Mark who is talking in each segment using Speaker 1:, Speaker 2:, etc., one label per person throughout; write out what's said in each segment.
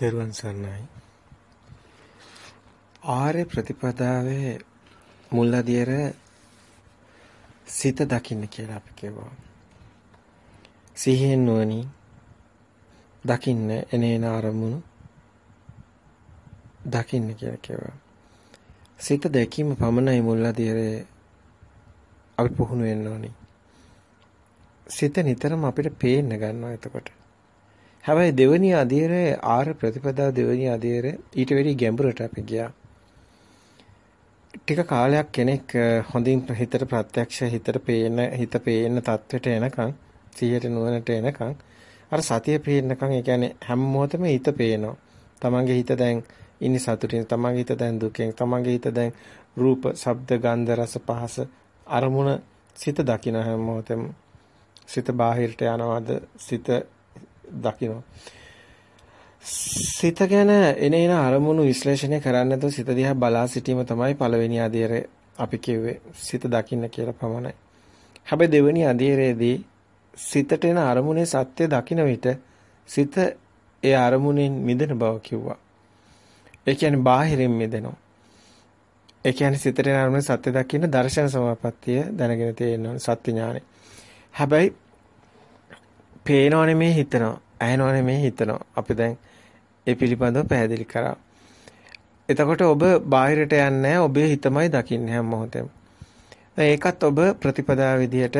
Speaker 1: තෙරුවන් සරණයි. ආර්ය ප්‍රතිපදාවේ මුල් අධියර සිත දකින්න කියලා අපි කියනවා. සිහියෙන් නුවණින් දකින්න එනේන අරමුණු දකින්න කියලා කියනවා. සිත දැකීම පමණයි මුල් අධියරේ අපි පුහුණු වෙන්න ඕනේ. සිත නිතරම අපිට පේන්න ගන්නවා එතකොට. හැබැයි දෙවෙනි අධීරයේ ආර ප්‍රතිපදා දෙවෙනි අධීරයේ ඊට වැඩි ගැඹුරට අපි ගියා. ටික කාලයක් කෙනෙක් හොඳින් හිතට ප්‍රත්‍යක්ෂ හිතට පේන හිත පේන තත්වෙට එනකන් සිහියට නුවණට එනකන් අර සතිය පේනකන් ඒ කියන්නේ හැම මොහොතෙම හිත පේනවා. තමන්ගේ හිත දැන් ඉන්නේ සතුටින් තමන්ගේ හිත දැන් දුකෙන් තමන්ගේ හිත දැන් රූප, ශබ්ද, ගන්ධ, රස, පහස අරමුණ සිත දකින්න හැම මොහොතෙම සිත බාහිරට යනවාද සිත දකිනවා. සිත ගැන එන එන අරමුණු විශ්ලේෂණය කරන්නේ නැතුව සිත දිහා බලා සිටීම තමයි පළවෙනි අධීරය අපි කිව්වේ. සිත දකින්න කියලා පමණයි. හැබැයි දෙවෙනි අධීරයේදී සිතට එන අරමුණේ සත්‍ය දකින්න විට සිත ඒ අරමුණෙන් මිදෙන බව කිව්වා. ඒ කියන්නේ බාහිරින් මිදෙනවා. ඒ කියන්නේ සිතට එන අරමුණේ සත්‍ය දකින්න දර්ශන සමාපත්තිය දැනගෙන තියෙනවා සත්‍ය ඥානෙ. හැබැයි පේනව නෙමෙයි හිතනවා. ඇහෙනව නෙමෙයි හිතනවා. අපි දැන් ඒ පිළිබඳව පැහැදිලි කරා. එතකොට ඔබ බාහිරට යන්නේ ඔබේ හිතමයි දකින්නේ හැම මොහොතෙම. ඒකත් ඔබ ප්‍රතිපදා විදියට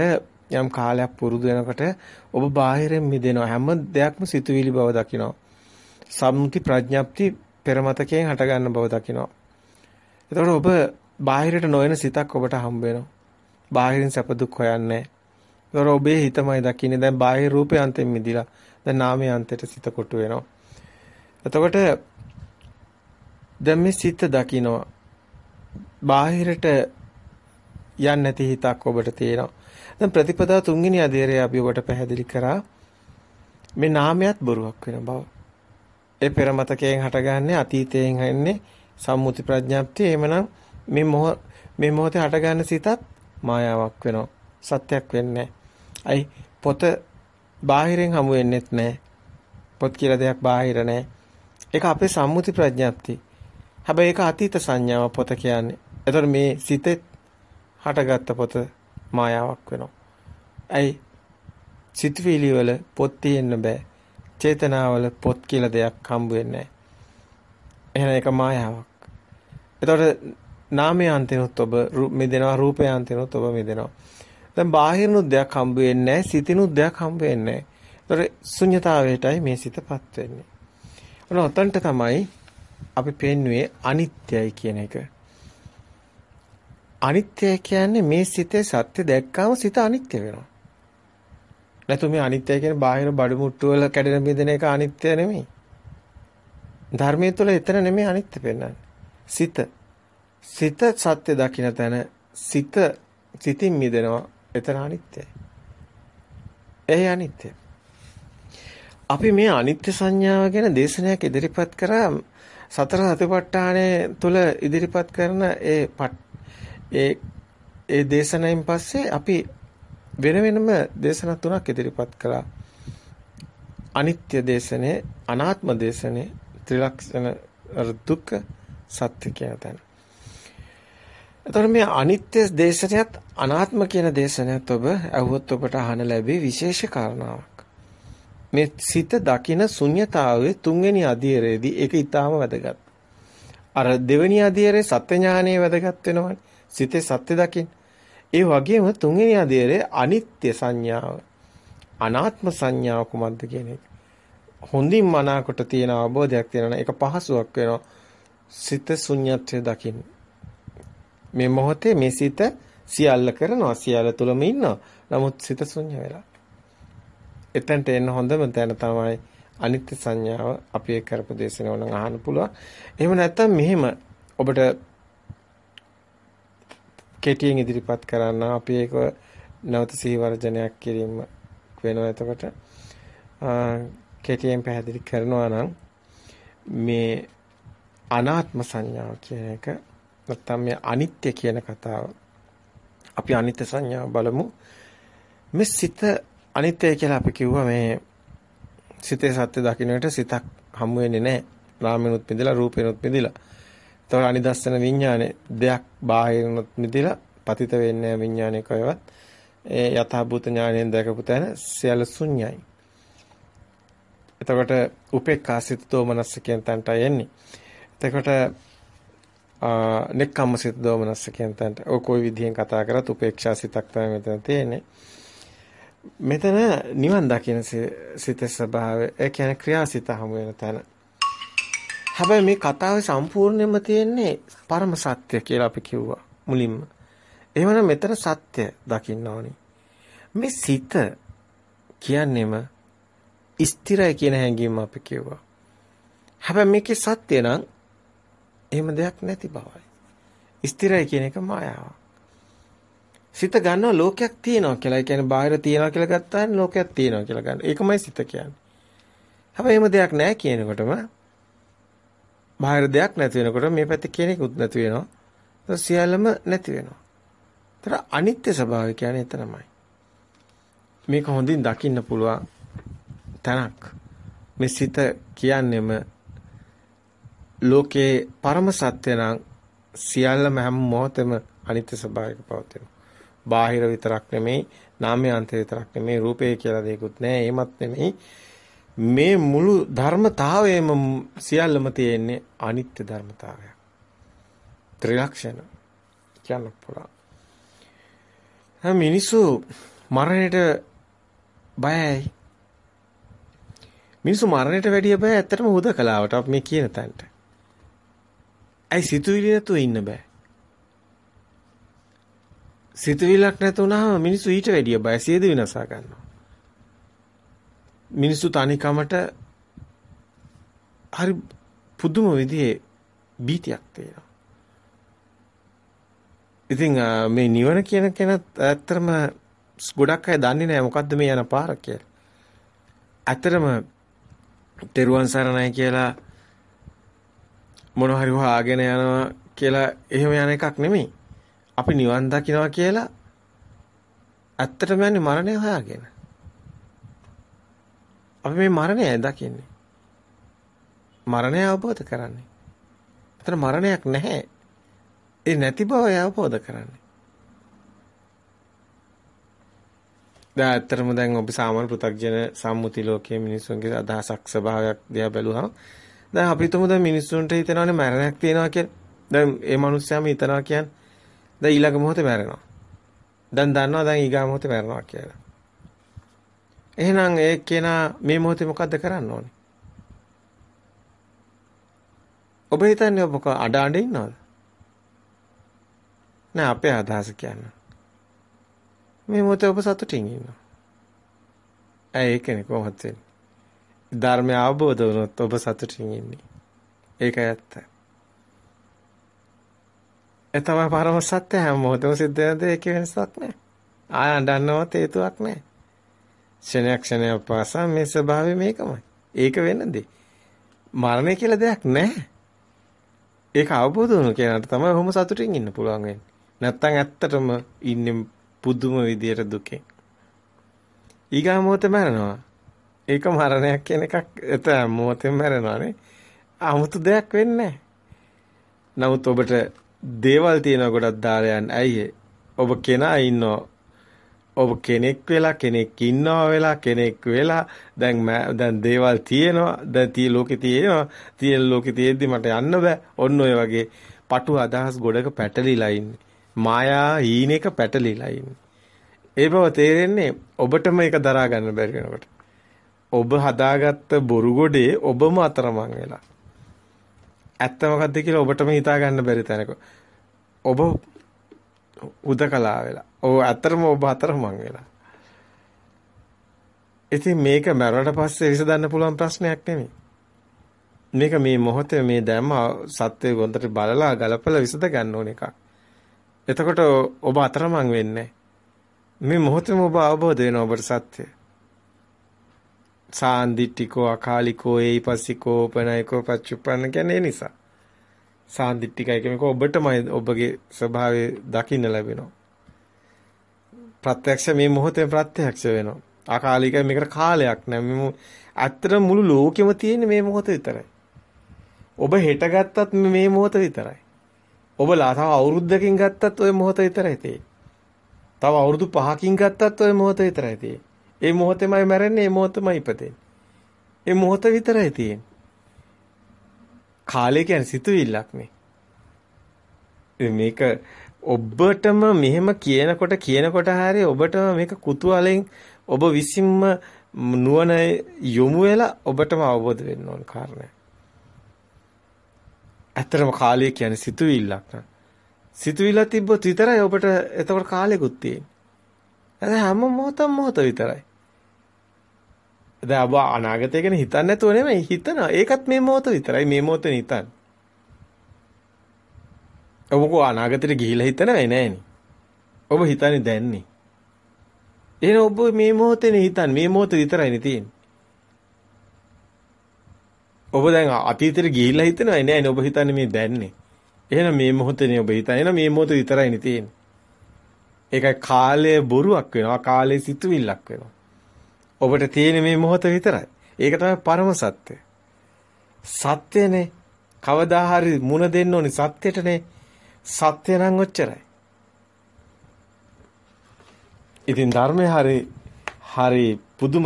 Speaker 1: යම් කාලයක් පුරුදු වෙනකොට ඔබ බාහිරින් මිදෙනවා. හැම දෙයක්ම සිතුවිලි බව දකිනවා. සම්මුති ප්‍රඥප්ති පෙරමතකයෙන් හටගන්න බව දකිනවා. එතකොට ඔබ බාහිරට නොයන සිතක් ඔබට හම්බ වෙනවා. බාහිරින් සැප දුක් හොයන්නේ ඒතර ඔබේ හිතමයි දකින්නේ. දැන් බාහිර රූපේ අන්තෙන් මිදිලා. දැන් නාමයේ අන්තයට සිත කොටු වෙනවා. එතකොට දැන් මේ සිත දකින්නවා. බාහිරට යන්නේ නැති හිතක් ඔබට තියෙනවා. දැන් ප්‍රතිපදා තුන්වෙනි අධීරය අපි ඔබට පැහැදිලි කරා. මේ නාමයක් බොරුවක් වෙන බව. ඒ පෙර මතකයෙන් හටගන්නේ අතීතයෙන් එන්නේ සම්මුති ප්‍රඥාප්තිය. එහෙමනම් මේ මොහ මේ මොහොතේ හටගන්න සිතත් මායාවක් වෙනවා. සත්‍යක් වෙන්නේ අයි පොත බාහිරෙන් හමු වෙන්නෙත් නැහැ. පොත් කියලා දෙයක් බාහිර නැහැ. ඒක අපේ සම්මුති ප්‍රඥාප්තිය. හැබැයි ඒක අතීත සංඥාව පොත කියන්නේ. එතකොට මේ සිතෙත් හටගත්ත පොත මායාවක් වෙනවා. ඇයි සිතවිලි වල පොත් තියෙන්න බෑ. චේතනාවල පොත් කියලා දෙයක් හම්බ වෙන්නේ නැහැ. එහෙනම් ඒක මායාවක්. එතකොට නාමයන්තෙනුත් ඔබ මෙදෙනවා රූපයන්තෙනුත් ඔබ මෙදෙනවා. දැන් බාහිරනුත් දෙයක් හම්බ වෙන්නේ නැහැ සිතිනුත් දෙයක් හම්බ වෙන්නේ නැහැ. ඒතර ශුන්්‍යතාවයටයි මේ සිතපත් වෙන්නේ. ඔන්න ඔතනට තමයි අපි පෙන්වුවේ අනිත්‍යයි කියන එක. අනිත්‍ය කියන්නේ මේ සිතේ සත්‍ය දැක්කාම සිත අනිත්‍ය වෙනවා. නැතු මේ අනිත්‍ය කියන්නේ බාහිර බඩු මුට්ටු වල කැඩෙන බිඳෙන එක අනිත්‍ය නෙමෙයි. ධර්මයේ තුල එතන නෙමෙයි අනිත්‍ය පෙන්වන්නේ. සිත සිත සත්‍ය දකින්න තැන සිත සිතින් මිදෙනවා එතන අනිත්‍යයි. ඒ අනිත්‍ය. අපි මේ අනිත්‍ය සංඥාව ගැන දේශනයක් ඉදිරිපත් කරා සතර සතිපට්ඨානයේ තුල ඉදිරිපත් කරන ඒ ඒ ඒ දේශනාවෙන් පස්සේ අපි වෙන වෙනම දේශනා තුනක් ඉදිරිපත් කළා. අනිත්‍ය දේශනේ, අනාත්ම දේශනේ, ත්‍රිලක්ෂණ දුක්ඛ සත්‍ය කියන තැන. එතකොට මේ අනිත්‍ය දේශනයත් අනාත්ම කියන දේශනයත් ඔබ අහුවොත් ඔබට අහන්න ලැබෙයි විශේෂ කාරණාවක්. මේ සිත දකින ශුන්්‍යතාවයේ තුන්වෙනි අධීරයේදී ඒක ඊටාම වැදගත්. අර දෙවෙනි අධීරයේ සත්‍ය ඥානයේ වැදගත් වෙනවනේ. සිතේ සත්‍ය දකින්න. ඒ වගේම තුන්වෙනි අධීරයේ අනිත්‍ය සංඥාව අනාත්ම සංඥාව කුමක්ද කියන එක. හොඳින් මනාකොට තියෙන අවබෝධයක් තියෙනවා. ඒක පහසුවක් වෙනවා. සිත ශුන්‍යත්වය දකින්න. මේ මොහොතේ මේ සිත සියල්ල කරනවා සියල්ල තුලම ඉන්නවා. නමුත් සිත ශුන්‍ය වෙලා. එතනට එන්න හොඳම තැන තමයි අනිත්‍ය සංඥාව අපි ඒ කරපු දේශනාව නම් අහන්න පුළුවන්. එහෙම නැත්නම් මෙහෙම ඔබට කෙටියෙන් ඉදිරිපත් කරන්න අපි ඒක නැවත සිහි වර්ජනයක් කිරීම වෙනවා එතකොට කෙටියෙන් පැහැදිලි කරනවා නම් මේ අනාත්ම සංඥාව කියන එක නැත්නම් මේ අනිත්‍ය කියන කතාව අපි අනිත්‍ය සංඥාව බලමු මේ සිත අනිත්‍ය කියලා අපි කිව්වා මේ සිතේ සත්‍ය දකින්නට සිතක් හමු වෙන්නේ නැහැ. නාමෙනුත් මිදලා රූපෙනුත් මිදලා. ඒතකොට අනිදස්සන විඥානේ දෙයක් බාහිරනොත් මිදලා පතිත වෙන්නේ විඥානේ කොහෙවත්. ඒ යථාභූත ඥාණයෙන් දැකපු තැන සියල්ල ශුන්‍යයි. එතකොට උපේක්ඛා සිත දෝමනස්ස කියන තැනට එන්නේ. එතකොට නෙක්ඛම්ම සිත දෝමනස්ස කියන තැනට ඔය කොයි විදිහෙන් කතා කරත් උපේක්ෂා සිතක් තමයි මෙතන තියෙන්නේ. මෙතන නිවන් දකින සිතේ ස්වභාවය ඒ කියන්නේ ක්‍රියාසිත හමු වෙන තැන. හැබැයි මේ කතාවේ සම්පූර්ණයෙන්ම තියෙන්නේ පරම සත්‍ය කියලා අපි කිව්වා මුලින්ම. එහෙමනම් මෙතන සත්‍ය දකින්න ඕනි. මේ සිත කියන්නේම ස්ථිරයි කියන හැඟීම අපි කිව්වා. හැබැයි මේකේ සත්‍ය නම් එහෙම දෙයක් නැති බවයි. ස්ථිරයි කියන එක මායාවක්. සිත ගන්නවා ලෝකයක් තියෙනවා කියලා. ඒ කියන්නේ බාහිර තියෙනවා කියලා ගත්තාම ලෝකයක් තියෙනවා කියලා ගන්න. ඒකමයි සිත කියන්නේ. හැබැයි එහෙම දෙයක් නැහැ කියනකොටම බාහිර දෙයක් නැති වෙනකොට මේ පැත්තේ කෙනෙකුත් නැති වෙනවා. සියල්ලම නැති වෙනවා. ඒතර අනිත්‍ය ස්වභාවය කියන්නේ එතරම්මයි. මේක හොඳින් දකින්න පුළුවන් තැනක්. මේ සිත කියන්නේම ලෝකේ පරම සත්‍ය නම් සියල්ලම හැම මොහොතෙම අනිත්‍ය ස්වභාවයක පවතිනවා. බාහිර විතරක් නෙමෙයි, නාමයන්ත විතරක් නෙමෙයි, රූපේ කියලා දෙයක්වත් නැහැ. එහෙමත් නෙමෙයි. මේ මුළු ධර්මතාවයම සියල්ලම තියෙන්නේ අනිත්‍ය ධර්මතාවයක්. ත්‍රිලක්ෂණ කියන්න පුළුවන්. මිනිස්සු මරණයට බයයි. මිනිස්සු මරණයට වැඩිය බය ඇත්තටම හුදකලාවට අපි මේ කියන තැනට. ඇයි සිතුවිලි නැතුව ඉන්න බෑ. සිතුවිල්ලක් නැතුණාම මිනිස්සු ඊට වැඩිය බය සියද විනාසා ගන්නවා. මිනිස්සු තනිකමට හරි පුදුම විදිහේ බීතියක් තියෙනවා. ඉතින් මේ නිවන කියන කෙනත් ඇත්තටම ගොඩක් අය දන්නේ නැහැ මොකද්ද මේ යන පාර කියලා. ඇත්තටම තෙරුවන් සරණයි කියලා මොන හරි හොයාගෙන යනවා කියලා එහෙම යන එකක් නෙමෙයි. අපි නිවන් දකින්නවා කියලා ඇත්තටම යන්නේ මරණය හොයාගෙන. අපි මේ මරණය දකින්නේ. මරණය අවබෝධ කරන්නේ. අතන මරණයක් නැහැ. ඒ නැති බව අවබෝධ කරන්නේ. දැන් ඇත්තටම දැන් ඔබ සාමාන්‍ය පෘථග්ජන සම්මුති ලෝකයේ මිනිස්සුන්ගේ අදහසක් ස්වභාවයක් දිහා බැලුවහම දැන් අපි හිතමු දැන් මිනිස්සුන්ට හිතනවානේ මරණයක් තියෙනවා කියලා. දැන් ඒ මිනිස්සයාම හිතනවා කියන්නේ දැන් ඊළඟ මොහොතේ මැරෙනවා. දැන් දන්නවා දැන් ඊගා මොහොතේ මැරෙනවා කියලා. එහෙනම් ඒ කෙනා මේ මොහොතේ මොකද්ද කරන්න ඕනේ? ඔබ හිතන්නේ ඔබ අඩ අඩ ඉන්නවද? නෑ අපේ අදහස කියන්නේ. මේ මොහොතේ ඔබ සතුටින් ඉන්නවා. ඇයි ඒකනේ කොහොමද වෙන්නේ? ධර්මය අවබෝධ වුණොත් ඔබ සතුටින් ඉන්නේ. ඒකයි ඇත්ත. ඒ තමයි පරම සත්‍ය හැම මොහොතම සිද්ධ වෙන දෙයක වෙනසක් නැහැ. ආය අඬන්නවත් හේතුවක් නැහැ. ක්ෂණයක් ක්ෂණයක් පාසා මේ ස්වභාවය මේකමයි. ඒක වෙන දේ. මරණය කියලා දෙයක් නැහැ. ඒක අවබෝධ වුණු කෙනාට තමයි ඔහොම සතුටින් ඉන්න පුළුවන් වෙන්නේ. නැත්තම් ඇත්තටම ඉන්නේ පුදුම විදියට දුකෙන්. ඊගා මොහොතේ මරනවා. ඒක මරණයක් කියන එකක් එතන මොහොතෙන් මරනවානේ. 아무තු දෙයක් වෙන්නේ නමුත් ඔබට දේවල් තියෙන ගොඩක් දාලා යන්න. ඇයි ඔබ කෙනා ඉන්නෝ. ඔබ කෙනෙක් වෙලා කෙනෙක් ඉන්නවා වෙලා කෙනෙක් වෙලා. දැන් දැන් දේවල් තියෙනවා. දැන් tie ලෝකේ තියෙනවා. තියෙන ලෝකේ තියෙද්දි මට යන්න බෑ. ඔන්න ඔය වගේ පටු අදහස් ගොඩක පැටලිලා ඉන්නේ. මායා හීනෙක පැටලිලා ඉන්නේ. ඒ බව තේරෙන්නේ ඔබටම ඒක දරා ගන්න බැරි වෙනකොට. ඔබ හදාගත්ත බොරු ගොඩේ ඔබම අතරමං වෙලා ඇත්ත මොකද්ද කියලා ඔබටම හිතා ගන්න බැරි තැනක ඔබ උදකලා වෙලා ඔව් අතරම ඔබ අතරමං වෙලා. ඉතින් මේක මරණට පස්සේ විසඳන්න පුළුවන් ප්‍රශ්නයක් නෙමෙයි. මේක මේ මොහොතේ මේ දැම්ම සත්‍යය ගොන්දට බලලා ගලපලා විසඳ ගන්න ඕන එකක්. එතකොට ඔබ අතරමං වෙන්නේ මේ මොහොතේම ඔබ අවබෝධ වෙනවා ඔබට සත්‍යය. සාන්දිටිකෝ අකාලිකෝ ඒයිපස්සිකෝ උපනයිකෝ පච්චුප්පන්න කියන්නේ නිසා. සාන්දිටිකයි කියනක ඔබටමයි ඔබගේ ස්වභාවය දකින්න ලැබෙනවා. ප්‍රත්‍යක්ෂ මේ මොහොතේ ප්‍රත්‍යක්ෂ වෙනවා. අකාලිකයි මේකට කාලයක් නෑ. මේ ඇත්තට මුළු ලෝකෙම තියෙන්නේ මේ මොහොත විතරයි. ඔබ හෙට ගත්තත් මේ මොහොත විතරයි. ඔබ තව අවුරුද්දකින් ගත්තත් ওই මොහොත විතරයි තියෙන්නේ. තව අවුරුදු 5කින් ගත්තත් ওই මොහොත විතරයි තියෙන්නේ. ඒ මොහොතෙමයි මැරෙන්නේ, ඒ මොහොතමයි ඉපදෙන්නේ. ඒ මොහොත විතරයි තියෙන්නේ. කාලය කියන්නේ සිතුවිල්ලක් නේ. මේක ඔබටම මෙහෙම කියනකොට කියනකොට හරිය ඔබටම මේක කුතුහලෙන් ඔබ විසින්ම නුවණ යොමු වෙලා ඔබටම අවබෝධ වෙන්න ඕන කාරණා. ඇත්තටම කාලය කියන්නේ සිතුවිල්ලක් න ะ. සිතුවිල්ල තිබ්බොත් විතරයි ඔබට එතකොට කාලෙකුත් තියෙන්නේ. හැම මොහොතම මොහොත විතරයි. දැන් ඔබ අනාගතය ගැන හිතන්නේ නැතුව නෙමෙයි හිතනවා. ඒකත් මේ මොහොත විතරයි. මේ මොහොතේ හිතන්නේ. ඔබ කො අනාගතේට ගිහිලා හිතනවේ නෑනේ. ඔබ හිතන්නේ දැන්නේ. එහෙනම් ඔබ මේ මොහොතේනේ හිතන්නේ. මේ මොහොත විතරයිනේ තියෙන්නේ. ඔබ දැන් අතීතෙට ගිහිල්ලා හිතනවේ නෑනේ. ඔබ හිතන්නේ මේ දැන්නේ. එහෙනම් මේ මොහොතේනේ ඔබ හිතන්නේ. එහෙනම් මේ මොහොත විතරයිනේ තියෙන්නේ. ඒකයි කාලය බොරුවක් වෙනවා. කාලය සිතුවිල්ලක් වෙනවා. ඔබට තියෙන මේ මොහොත විතරයි. ඒක තමයි පරම සත්‍ය. සත්‍යනේ කවදා හරි මුණ දෙන්න ඕනි සත්‍යයටනේ. සත්‍ය නම් ඔච්චරයි. ඉතින් ධර්මයේ හරි හරි පුදුම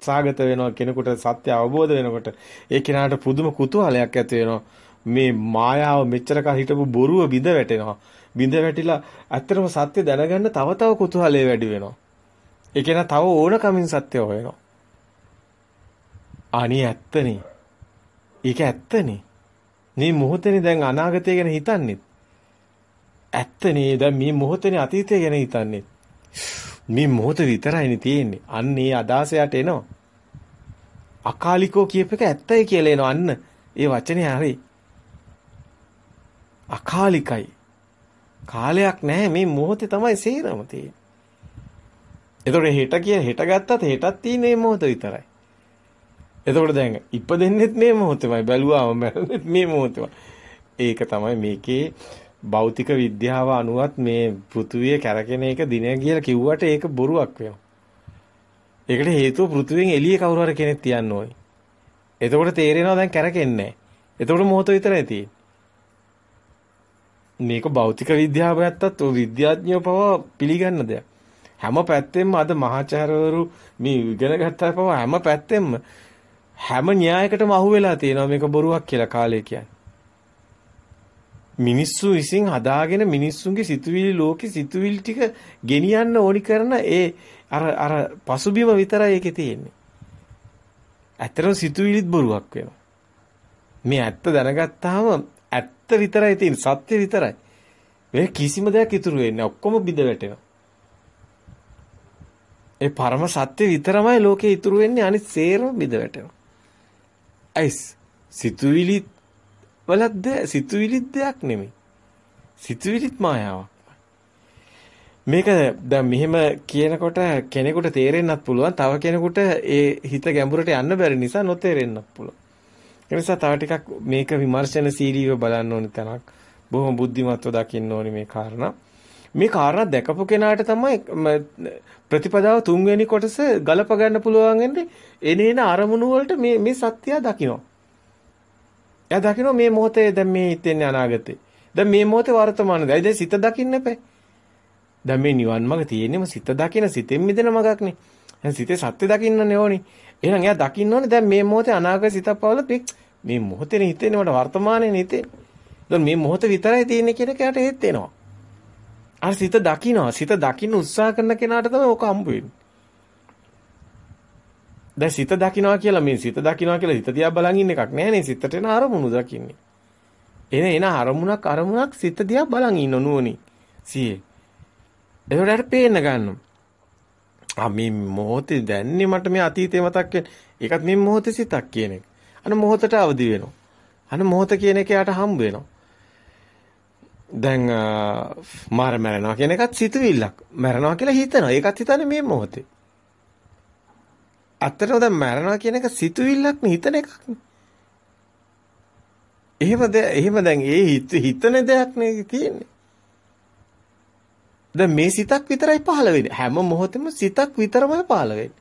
Speaker 1: සාගත වෙනවා කෙනෙකුට සත්‍ය අවබෝධ වෙනකොට ඒ කෙනාට පුදුම කුතුහලයක් ඇති වෙනවා මේ මායාව මෙච්චර කල් හිටපු බොරුව බිඳ වැටෙනවා බිඳ වැටිලා ඇත්තටම සත්‍ය දැනගන්න තව තව කුතුහලය වැඩි වෙනවා ඒ කෙනා තව ඕනකමින් සත්‍ය හොයනවා අනේ ඇත්තනේ ඒක ඇත්තනේ මේ මොහොතේ දැන් අනාගතය ගැන හිතන්නේ. ඇත්තනේ දැන් මේ මොහොතේ අතීතය ගැන හිතන්නේ. මේ මොහොත විතරයිනේ තියෙන්නේ. අන්න ඒ අදහස යට එනවා. අකාලිකෝ කියප එක ඇත්තයි කියලා එනවා අන්න. ඒ වචනේ හරි. අකාලිකයි. කාලයක් නැහැ මේ මොහොතේ තමයි සේරම තියෙන්නේ. එතකොට හෙට කිය හෙට ගත්තත් හෙටත් තියෙන මේ මොහොත විතරයි. එතකොට දැන් ඉපදෙන්නෙත් මේ මොහොතේමයි බැලුවාම මැරෙන්නෙත් මේ මොහොතේමයි. ඒක තමයි මේකේ භෞතික විද්‍යාව අනුවත් මේ පෘථුවිය කැරකෙන එක දිනය කියලා කිව්වට ඒක බොරුවක් වෙනවා. ඒකට හේතුව පෘථුවියෙන් එළිය කවුරු හරි කෙනෙක් තියන්න ඕයි. එතකොට තේරෙනවා දැන් කැරකෙන්නේ නැහැ. එතකොට මොහොත විතරයි තියෙන්නේ. මේක භෞතික විද්‍යාව ඇත්තත් ඔය විද්‍යාඥයෝ පව පිළිගන්න දෙයක්. හැම පැත්තෙම අද මහාචාර්යවරු මේ ඉගෙන ගත්තා පව හැම පැත්තෙම හැම න්‍යායකටම අහු වෙලා තියෙනවා මේක බොරුවක් කියලා කාලය කියන්නේ. මිනිස්සු විසින් හදාගෙන මිනිස්සුන්ගේ සිතුවිලි ලෝකේ සිතුවිලි ටික ගෙනියන්න ඕනි කරන ඒ අර අර පසුබිම විතරයි ඒකේ තියෙන්නේ. ඇත්තටම සිතුවිලිත් බොරුවක් වෙනවා. මේ ඇත්ත දැනගත්තාම ඇත්ත විතරයි තියෙන්නේ සත්‍ය විතරයි. මේ කිසිම දෙයක් ඉතුරු වෙන්නේ ඔක්කොම බිඳ වැටෙනවා. ඒ පරම සත්‍ය විතරමයි ලෝකේ ඉතුරු වෙන්නේ අනිත් සේරම බිඳ වැටෙනවා. ඇයිස් සිතුවිලි වලත් සිතුවිලිත් දෙයක් නෙමෙයි. සිතුවිලිත් මායාවක්. මේක දැන් මෙහෙම කියනකොට කෙනෙකුට තේරෙන්නත් පුළුවන් තව කෙනෙකුට ඒ හිත ගැඹුරට යන්න බැරි නිසා නොතේරෙන්නත් පුළුවන්. ඒ නිසා තව ටිකක් මේක විමර්ශනශීලීව බලන්න ඕනි තැනක්. බොහොම බුද්ධිමත්ව දකින්න ඕනි මේ කාරණා. මේ කාරණා දැකපු කෙනාට තමයි ප්‍රතිපදාව තුන්වෙනි කොටස ගලප ගන්න පුළුවන් වෙන්නේ එනේන අරමුණු වලට මේ මේ සත්‍යය දකින්න. එයා දකින්න මේ මොහොතේ දැන් මේ හිතෙන්නේ අනාගතේ. දැන් මේ මොහොතේ වර්තමානයේ. දැන් සිත දකින්න එපේ. දැන් මේ නිවන් මඟ තියෙන්නේම සිත දකින සිතෙන් මිදෙන මගක්නේ. දැන් සිතේ සත්‍ය දකින්නනේ ඕනි. එහෙනම් එයා දකින්න ඕනේ දැන් මේ මොහොතේ අනාගත සිතක් පවල මේ මොහොතේ හිතෙන්නේ මට වර්තමානයේ හිතෙන්නේ. දැන් මේ මොහොත විතරයි තියෙන්නේ කියන එකට හේත් වෙනවා. අර සිත දකින්නවා. සිත දකින්න උත්සාහ කරන කෙනාට තමයි ඕක හම්බ වෙන්නේ. දැන් සිත දකින්නවා කියලා මේ සිත දකින්නවා කියලා හිත දිහා බලන් ඉන්න එකක් නෑනේ. සිතට එන අරමුණු දකින්නේ. එන එන අරමුණක් අරමුණක් සිත දිහා බලන් ඉන්න නුවණින්. සියේ. ඒකට පේන්න ගන්නවා. ආ මේ මොහොතේ දැන්නේ මට මේ අතීතේ මතක් වෙන. ඒකත් මේ මොහොතේ සිතක් කියන එක. අන මොහොතට අවදි වෙනවා. අන මොහොත කියන එක යාට හම්බ වෙනවා. දැන් මාර මැරෙනවා කියන එකත් සිතුවිල්ලක්. මැරෙනවා කියලා හිතනවා. ඒකත් හිතන්නේ මේ මොහොතේ. අත්‍තරව දැන් මැරෙනවා කියන එක සිතුවිල්ලක් නේ හිතන එකක් නේ. එහෙම එහෙම දැන් ඒ හිතන දෙයක් නේ තියෙන්නේ. දැන් මේ සිතක් විතරයි පහළ වෙන්නේ. හැම මොහොතෙම සිතක් විතරමයි පහළ වෙන්නේ.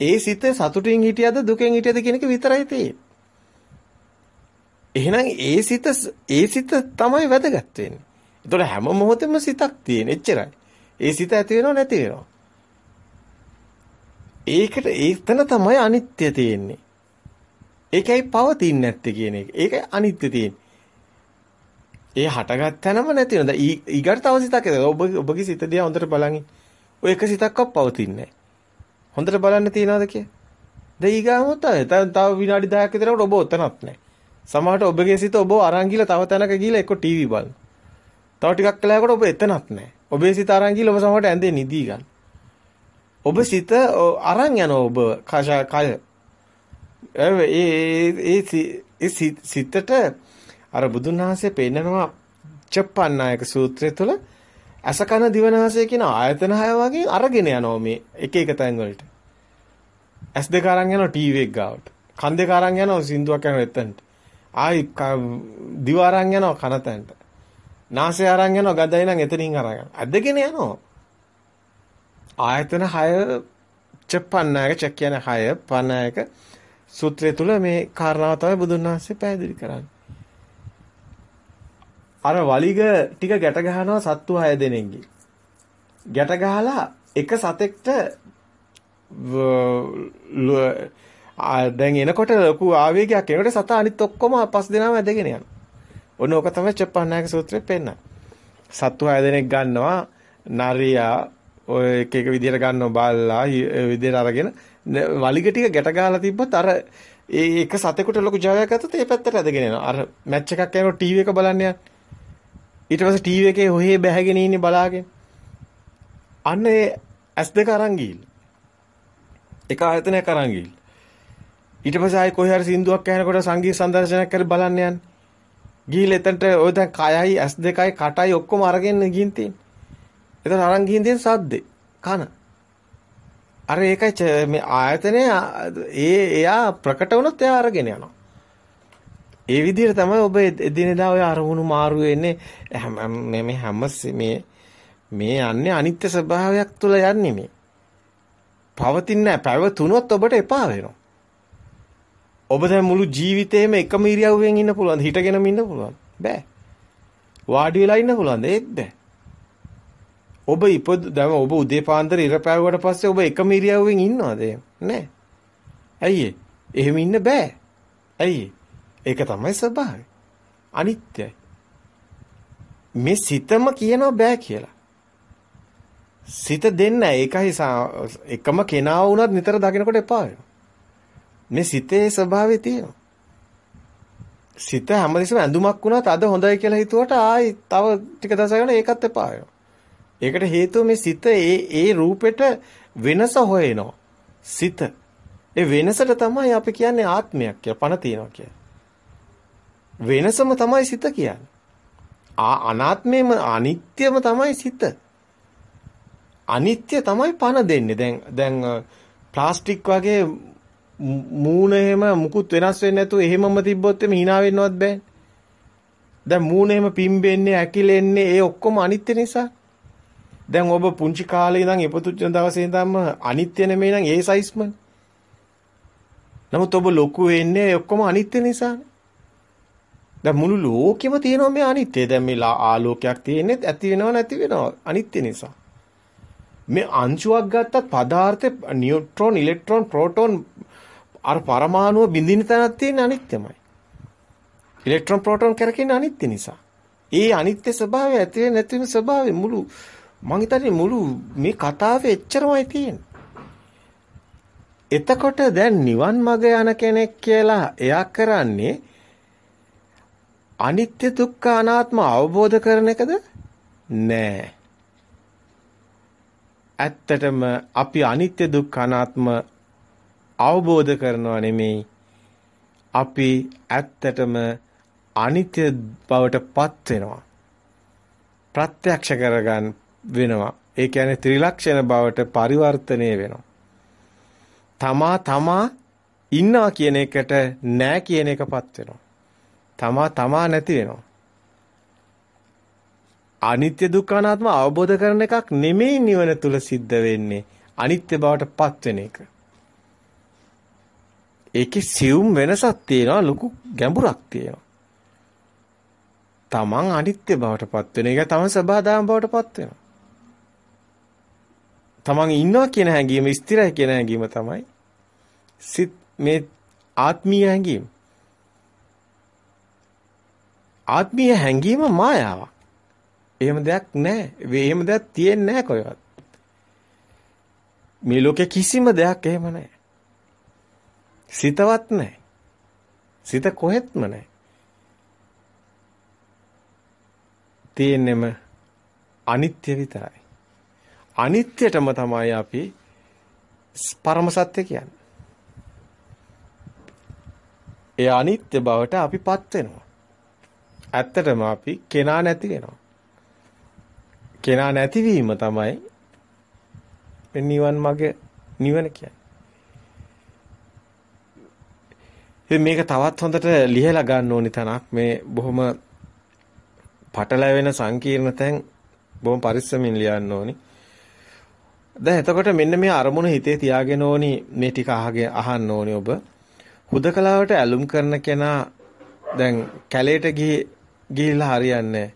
Speaker 1: ඒ සිත සතුටින් හිටියද දුකෙන් හිටියද කියන එක විතරයි තියෙන්නේ. එහෙනම් ඒ සිත ඒ සිත තමයි වැදගත් වෙන්නේ. ඒතකොට හැම මොහොතෙම සිතක් තියෙන. එච්චරයි. ඒ සිත ඇති වෙනව නැති වෙනව. ඒකට ඒතන තමයි අනිත්‍ය තියෙන්නේ. ඒකයි පවතින්නේ නැත්තේ කියන එක. ඒකයි අනිත්‍ය තියෙන්නේ. ඒ හටගත් තැනම නැති වෙනවා. ඊගට තව සිතක් ඔබ ඔබගේ සිත දිහා හොඳට බලන් ඔය එක සිතක්වත් පවතින්නේ හොඳට බලන්න තියනවද කිය? දැන් ඊගාම තමයි. තව විනාඩි 10ක් විතරකට ඔබ ඔතනත් නැහැ. සමහරට ඔබගේ සිත ඔබ අරන් ගිහලා තව තැනක ගිහලා එක්ක ටීවී බලන. තව ටිකක් කලකට ඔබ එතනත් නැහැ. ඔබේ සිත අරන් ගිහලා ඔබ සමහරට ඇඳේ නිදි ගන්න. ඔබ සිත අරන් යන ඔබ කය කය. ඒ ඒ ඒ සිතට අර බුදුන් වහන්සේ පෙන්නනවා චප්පන්නායක සූත්‍රය තුළ අසකන දිවනාසය කියන ආයතන හය වගේ අරගෙන යනවා මේ එක එක තැන් වලට. ඇස් දෙක අරන් යනවා ටීවී එක ගාවට. කන් දෙක අරන් යනවා සින්දුවක් යන එතනට. ආයි දිව අරන් යනවා කන තැනට. නාසය අරන් යනවා ගඳයි නම් එතනින් අරන් යනවා. අදගෙන යනවා. ආයතන 6 චප්පන්නායක චක් කියන 6 පනායක සූත්‍රය තුල මේ කාරණාව තමයි බුදුන් වහන්සේ පැහැදිලි කරන්නේ. අර වලිග ටික ගැට ගහනවා සත්තු 6 දෙනෙක්ගේ. ගැට ගහලා එක සතෙක්ට දැන් එනකොට ලොකු ආවේගයක් එනකොට සතා අනිත් ඔක්කොම පස් දෙනාම ඇදගෙන යනවා. ඔන්න ඕක තමයි චප්පන්නායක සූත්‍රයේ පෙන්නන. සත්තු 6 දෙනෙක් ගන්නවා නරියා ඔය එක එක විදියට ගන්නවා බාල්ලා විදියට අරගෙන වලිග ටික ගැට ගහලා තිබ්බත් අර ඒ එක සතෙකුට ලොකු ජයයක් ගත්තොත් ඒ පැත්තට ඇදගෙන යනවා. අර මැච් එකක් යනකොට ටීවී එක බලන්න යනවා. ඊට පස්සේ ටීවී එකේ ඔහේ බැහැගෙන ඉන්නේ බලාගෙන. අන්න ඒ S2 අරන් ගිහිල්ලා. එක ආයතනයක් අරන් ගිහිල්ලා. ඊට පස්සේ ආයි කොහේ හරි සින්දුවක් ඇහෙනකොට සංගීත සංදර්ශනයක් කර බලන්න යන්නේ. ගිහිල්ලා එතනට ඔය දැන් කයයි S2යි කටයි ඔක්කොම අරගෙන ගින් තියෙන්නේ. එතන අරන් ගින් තියෙන සද්දේ කන. අර ඒකයි මේ ආයතනය ඒ එයා ප්‍රකට වුණොත් එයා අරගෙන යනවා. ඒ විදිහට තමයි ඔබ එදිනෙදා ඔය අරමුණු මාරු වෙන්නේ මේ මේ හැම මේ මේ යන්නේ අනිත්‍ය ස්වභාවයක් තුල යන්නේ මේ. පවතින්නේ නැහැ. පැවතුනොත් ඔබට එපා වෙනවා. ඔබ දැන් මුළු ජීවිතේම එකම ඉරියව්වෙන් ඉන්න පුළුවන්ද? හිටගෙනම ඉන්න පුළුවන්ද? බෑ. වාඩි වෙලා ඉන්න පුළුවන්ද? ඒත් බෑ. ඔබ ඉපද දැන් ඔබ උදේ පාන්දර ඉර පැවුවට පස්සේ ඔබ එකම ඉරියව්වෙන් ඉන්නවද? නෑ. ඇයි එහෙම ඉන්න බෑ. ඇයි ඒක තමයි ස්වභාවය. අනිත්‍යයි. මේ සිතම කියනවා බෑ කියලා. සිත දෙන්න ඒකයි එකම කෙනා වුණත් නිතර දකිනකොට එපා වෙනවා. මේ සිතේ ස්වභාවය තියෙනවා. සිත හැමදෙස්සම ඇඳුමක් වුණත් අද හොඳයි කියලා හිතුවට ආයි තව ටික දවසකට ඒකත් එපා වෙනවා. ඒකට හේතුව මේ සිත ඒ ඒ රූපෙට වෙනස හොයනවා. සිත. ඒ වෙනසට තමයි අපි කියන්නේ ආත්මයක් කියලා පණ තියනවා කියන්නේ. වෙනසම තමයි සිත කියන්නේ. ආ අනාත්මේම අනිත්‍යම තමයි සිත. අනිත්‍ය තමයි පණ දෙන්නේ. දැන් දැන් ප්ලාස්ටික් වගේ මූණ එහෙම මුකුත් වෙනස් වෙන්නේ නැතුව එහෙමම තිබ්බොත් එමේ hina වෙන්නවත් බෑ. දැන් මූණ එහෙම පිම්බෙන්නේ, ඇකිලෙන්නේ ඒ ඔක්කොම අනිත්‍ය නිසා. දැන් ඔබ පුංචි කාලේ ඉඳන් ඉපදුච්ච දවසේ ඉඳන්ම අනිත්‍ය නෙමෙයි නම් ඒ සයිස්මනේ. නමුත් ඔබ ලොකු වෙන්නේ ඔක්කොම අනිත්‍ය නිසානේ. දැන් මුළු ලෝකෙම තියෙනවා මේ අනිත්‍ය. දැන් මේ ආලෝකයක් තියෙන්නේ ඇති වෙනව නැති වෙනව අනිත්‍ය නිසා. මේ අංශුවක් ගත්තත් පදාර්ථේ නියුට්‍රෝන, ඉලෙක්ට්‍රෝන, ප්‍රෝටෝන අර පරමාණුව බිඳින තැනක් තියෙන අනිත්‍යමයි. ඉලෙක්ට්‍රෝන, ප්‍රෝටෝන කරකින්නේ අනිත්‍ය නිසා. ඒ අනිත්‍ය ස්වභාවය ඇති වෙන නැති වෙන ස්වභාවය මුළු මං හිතන්නේ මුළු මේ කතාවේ එච්චරමයි තියෙන්නේ. එතකොට දැන් නිවන් මඟ යන කෙනෙක් කියලා එයා කරන්නේ අනිත්‍ය දුක්ඛ අනාත්ම අවබෝධ කරන එකද? නෑ. ඇත්තටම අපි අනිත්‍ය දුක්ඛ අනාත්ම අවබෝධ කරනවා නෙමෙයි. අපි ඇත්තටම අනිත්‍ය බවට පත් වෙනවා. ප්‍රත්‍යක්ෂ කරගන්න වෙනවා. ඒ කියන්නේ ත්‍රිලක්ෂණ බවට පරිවර්තනය වෙනවා. තමා තමා ඉන්නවා කියන එකට නෑ කියන එකපත් වෙනවා. තමා තමා නැති වෙනවා. අනිත්‍ය දුක්ඛ අනාත්ම අවබෝධ කරන එකක් නෙමෙයි නිවන තුල සිද්ධ වෙන්නේ. අනිත්‍ය බවට පත් වෙන එක. ඒකේ සියුම් වෙනසක් තියෙනවා ලොකු ගැඹුරක් තියෙනවා. තමන් අනිත්‍ය බවට පත් වෙන එක තමන් සබහාදාම බවට පත් වෙනවා. තමන් ඉන්නවා කියන හැඟීම ස්ථිරයි කියන හැඟීම තමයි සිත් මේ ආත්මීය හැඟීම. ආත්මීය හැඟීම මායාවක්. එහෙම දෙයක් නැහැ. එහෙම දෙයක් තියෙන්නේ නැහැ කොහෙවත්. මේ ලෝකේ කිසිම දෙයක් එහෙම නැහැ. සිතවත් නැහැ. සිත කොහෙත්ම නැහැ. තියෙන්නෙම අනිත්‍ය විතරයි. අනිත්‍යටම තමයි අපි පරම සත්‍ය කියන්නේ. ඒ අනිත්‍ය බවට අපිපත් වෙනවා. ඇත්තටම අපි කෙනා නැති වෙනවා. කෙනා නැතිවීම තමයි නිවන් මඟ නිවන කියන්නේ. මේක තවත් හොඳට ලියලා ගන්න ඕනි තනක් මේ බොහොම පටලැවෙන සංකීර්ණ තැන් බොහොම පරිස්සමින් ලියන්න ඕනි. දැන් එතකොට මෙන්න මේ අරමුණ හිතේ තියාගෙන ඕනි මේ ටික අහගෙන අහන්න ඕනි ඔබ. හුදකලාවට ඇලුම් කරන කෙනා දැන් කැලේට ගිහිල්ලා හරියන්නේ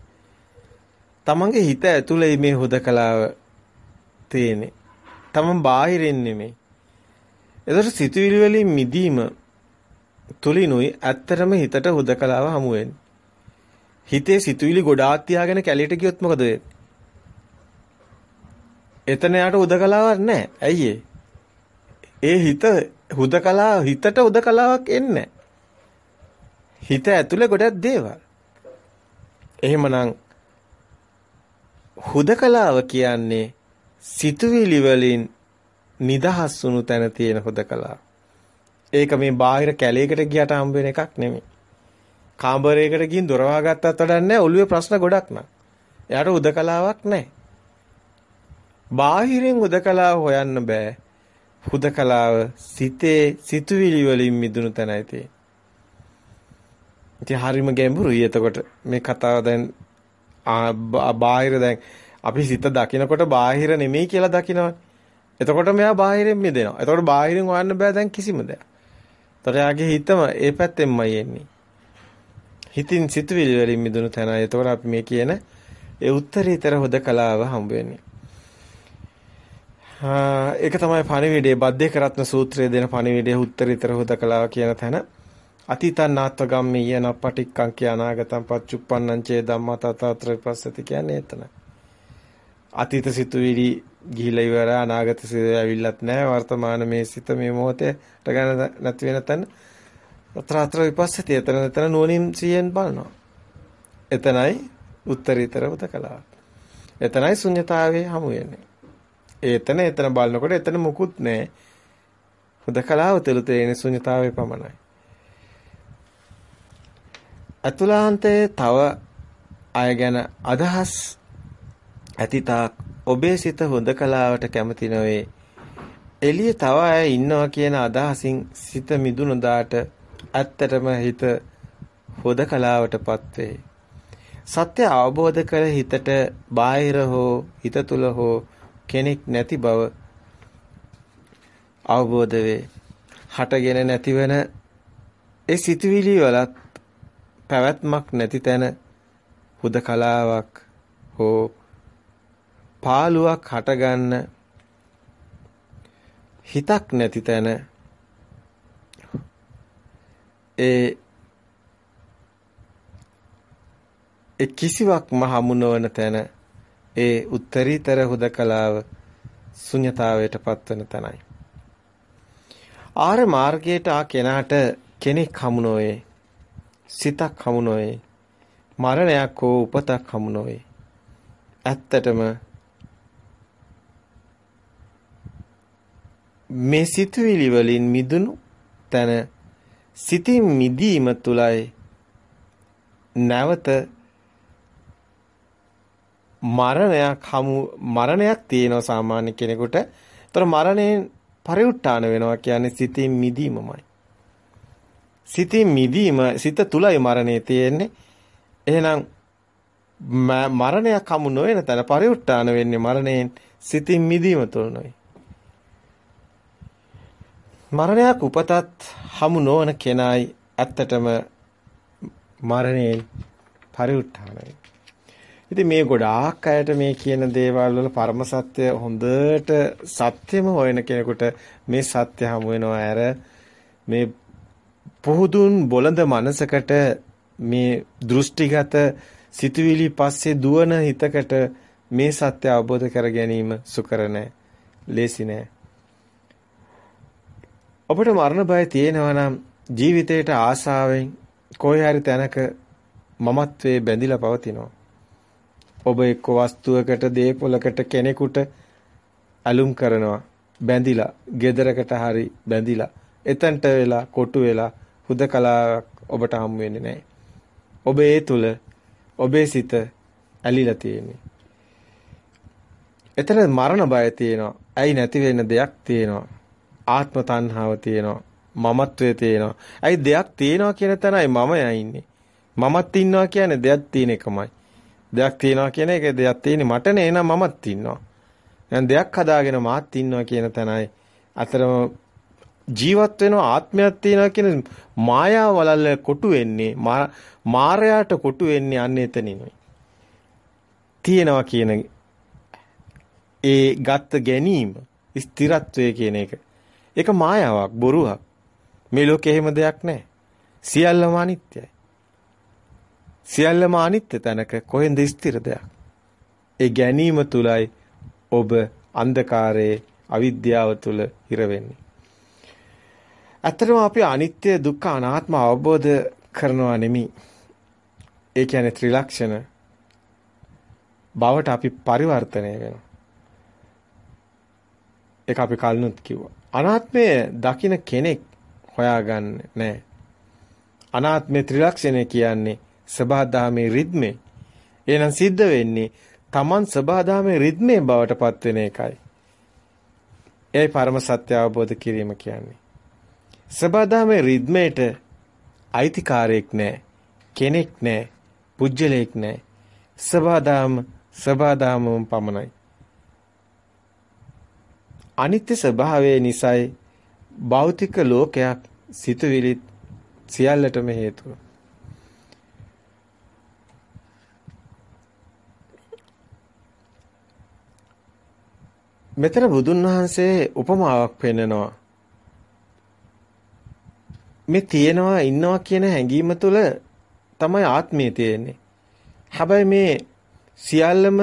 Speaker 1: තමන්ගේ හිත ඇතුලේ මේ හුදකලාව තියෙන්නේ. තමන් බාහිරින් නෙමෙයි. එතකොට සිතුවිලි වලින් මිදීම තුලිනුයි ඇත්තටම හිතට හුදකලාව හමු වෙන්නේ. හිතේ සිතුවිලි ගොඩාක් තියාගෙන කැලේට ගියොත් මොකද වෙන්නේ? එතන යාට උදකලාවක් නැහැ. ඇයි ඒ හිත හුදකලා හිතට හුදකලාවක් එන්නේ හිත ඇතුලේ ගොඩක් දේවල්. එහෙමනම් හුදකලාව කියන්නේ සිතුවිලි වලින් නිදහස් වුණු තැන තියෙන හුදකලාව. ඒක මේ බාහිර කැලේකට ගියට හම්බ වෙන එකක් නෙමෙයි. කාමරයකට ගිහින් දොර වහගත්තත් වැඩක් නැහැ. ඔළුවේ ප්‍රශ්න ගොඩක් නම්. එයාට උදකලාවක් නැහැ. බාහිරින් උදකලාව හොයන්න බෑ. හුදකලාව සිතේ සිතුවිලි වලින් මිදුණු තැනයි තියෙන්නේ. ඉතින් හරිම ගැඹුරුයි එතකොට මේ කතාව දැන් බාහිර දැන් අපි සිත දකිනකොට බාහිර නෙමෙයි කියලා දකිනවනේ. එතකොට මෙයා බාහිරින් මිදෙනවා. එතකොට බාහිරින් හොයන්න බෑ දැන් කිසිම දෙයක්. එතකොට යාගේ හිතම ඒ පැත්තෙන්මයි එන්නේ. හිතින් සිතුවිලි වලින් මිදුණු තැනයි. එතකොට අපි මේ කියන ඒ උත්තරීතර හොදකලාව හම්බ වෙන්නේ. ඒක තමයි පණිවිඩයේ බද්දේක රත්න සූත්‍රයේ දෙන පණිවිඩයේ උත්තරීතර හොදකලාව කියන තැන. අතීතං නාත්ව ගම්මීය නප්පටික්කං කිය අනාගතං පච්චුප්පන්නං චේ ධම්මා තතත්‍ර විපස්සති කියන්නේ එතන. අතීත සිතුවිලි ගිහිලා ඉවර අනාගත සිතුවිලි ඇවිල්ලත් නැහැ වර්තමාන මේ සිත මේ මොහොතේ ගන්න නැති වෙන තැන අත්‍ර විපස්සති එතන එතන නුවණින් සියෙන් බලනවා. එතනයි උත්තරීතර උදකලාව. එතනයි ශුන්්‍යතාවයේ හමු වෙන්නේ. එතන එතන බලනකොට එතන මුකුත් නැහැ. උදකලාව තුළ තියෙන ශුන්්‍යතාවයේ පමණයි. අතුලාන්තයේ තව අය ගැන අදහස් ඇතිතාක් ඔබේ සිත හොඳකලාවට කැමති නොවේ. එළිය තව අය ඉන්නවා කියන අදහසින් සිත මිදුණු දාට ඇත්තටම හිත හොදකලාවටපත් වේ. සත්‍ය අවබෝධ කර හිතට බාහිර හෝ හිත තුල හෝ කෙනෙක් නැති බව අවබෝධ වේ. හටගෙන නැතිවෙන ඒ සිතුවිලි වලත් පැවැත්මක් නැති තැන හුදකලාවක් හෝ පාළුවක් හටගන්න හිතක් නැති තැන ඒ ඒ කිසිවක්ම හමු නොවන තැන ඒ උත්තරීතර හුදකලාව ශුන්‍යතාවයට පත්වන තැනයි. ආර්ය මාර්ගයට ආ කෙනාට කෙනෙක් හමු නොවේ. සිතක් හමු නොවේ. මරණයක් හෝ උපතක් හමු නොවේ. ඇත්තටම මේ සිතුවිලි වලින් මිදුණු තැන සිතින් මිදීම තුලයි නැවත මරණයක් හමු මරණයක් තියෙනවා සාමාන්‍ය කෙනෙකුට. ඒතර මරණයෙන් පරිඋත්තාන වෙනවා කියන්නේ සිතින් මිදීමමයි. සිතින් මිදීම සිත තුලයි මරණය තියෙන්නේ. එහෙනම් මරණයක් හමු නොවන තැන පරිඋත්තාන වෙන්නේ මරණයෙන් සිතින් මිදීම තුළයි. මරණයක් උපතත් හමු නොවන කෙනායි ඇත්තටම මරණයෙන් පරිඋත්තාන ඉතින් මේ ගොඩාක් අයට මේ කියන දේවල් වල පරම සත්‍ය හොඳට සත්‍යම හොයන කෙනෙකුට මේ සත්‍ය හමු වෙනවා ඇර මේ පුහුදුන් බොළඳ මනසකට මේ දෘෂ්ටිගත සිතුවිලි පස්සේ දුවන හිතකට මේ සත්‍ය අවබෝධ කර ගැනීම සුකර නැහැ. ලේසි නැහැ. ඔබට මරණ බය තියෙනවා නම් ජීවිතේට ආසාවෙන් කොහේ හරි තැනක මමත්වයේ බැඳිලා පවතිනවා. ඔබ එක්ක වස්තුවකට, දේපොලකට කෙනෙකුට ඇලුම් කරනවා. බැඳිලා, gedarakata hari බැඳිලා. එතනට වෙලා, කොටු වෙලා හුදකලාවක් ඔබට හම් වෙන්නේ නැහැ. ඔබ ඒ තුල ඔබේ සිත ඇලිලා තියෙන්නේ. එතන මරණ බය තියෙනවා. ඇයි නැති වෙන දෙයක් තියෙනවා. ආත්ම තණ්හාව තියෙනවා. මමත්වයේ තියෙනවා. ඇයි දෙයක් තියෙනවා කියන තැනයි මම ඉන්නේ. මමත් ඉන්නවා කියන්නේ දෙයක් තියෙන එකමයි. දෙයක් තියෙනවා කියන එක දෙයක් තියෙන්නේ මට නේ එහෙනම් මමත් ඉන්නවා. දැන් දෙයක් හදාගෙන මාත් ඉන්නවා කියන තැනයි අතරම ජීවත් වෙන ආත්මයක් තියෙනවා කියන මායාව වලල්ල කොටු වෙන්නේ මායයට කොටු වෙන්නේ අන්න එතනිනුයි. තියෙනවා කියන ඒ ගත්ත ගැනීම ස්ථිරත්වය කියන එක. ඒක මායාවක් බොරුවක්. මේ ලෝකේ එහෙම දෙයක් නැහැ. සියල්ලම අනිත්‍යයි. සියල්ලම අනිත්‍ය තැනක කොහෙන්ද ස්ථිර දෙයක්? ඒ ගැනීම තුලයි ඔබ අන්ධකාරයේ අවිද්‍යාව තුල හිර වෙන්නේ. ඇත්තටම අපි අනිත්‍ය දුක්ඛ අනාත්ම අවබෝධ කරනවා නෙමි. ඒ කියන්නේ ත්‍රිලක්ෂණ බවට අපි පරිවර්තනය වෙනවා. ඒක අපි කලිනුත් කිව්වා. අනාත්මය දකින කෙනෙක් හොයාගන්න නෑ. අනාත්මේ ත්‍රිලක්ෂණය කියන්නේ සබහාදාමේ රිද්මේ. එහෙනම් සිද්ධ වෙන්නේ Taman සබහාදාමේ රිද්මේ බවට පත් වෙන එකයි. ඒයි පරම සත්‍ය අවබෝධ කිරීම කියන්නේ. සබදාමේ රිද්මේට අයිතිකාරයෙක් නැහැ. කෙනෙක් නැහැ. පුජ්‍යලයක් නැහැ. සබදාම සබදාමම පමණයි. අනිත්‍ය ස්වභාවය නිසායි භෞතික ලෝකයක් සිතුවිලි සියල්ලටම හේතුව. මෙතන බුදුන් වහන්සේ උපමාවක් පෙන්නනවා. මේ තියෙනවා ඉන්නවා කියන හැඟීම තුළ තමයි ආත්මය තියෙන්නේ. හැබැයි මේ සියල්ලම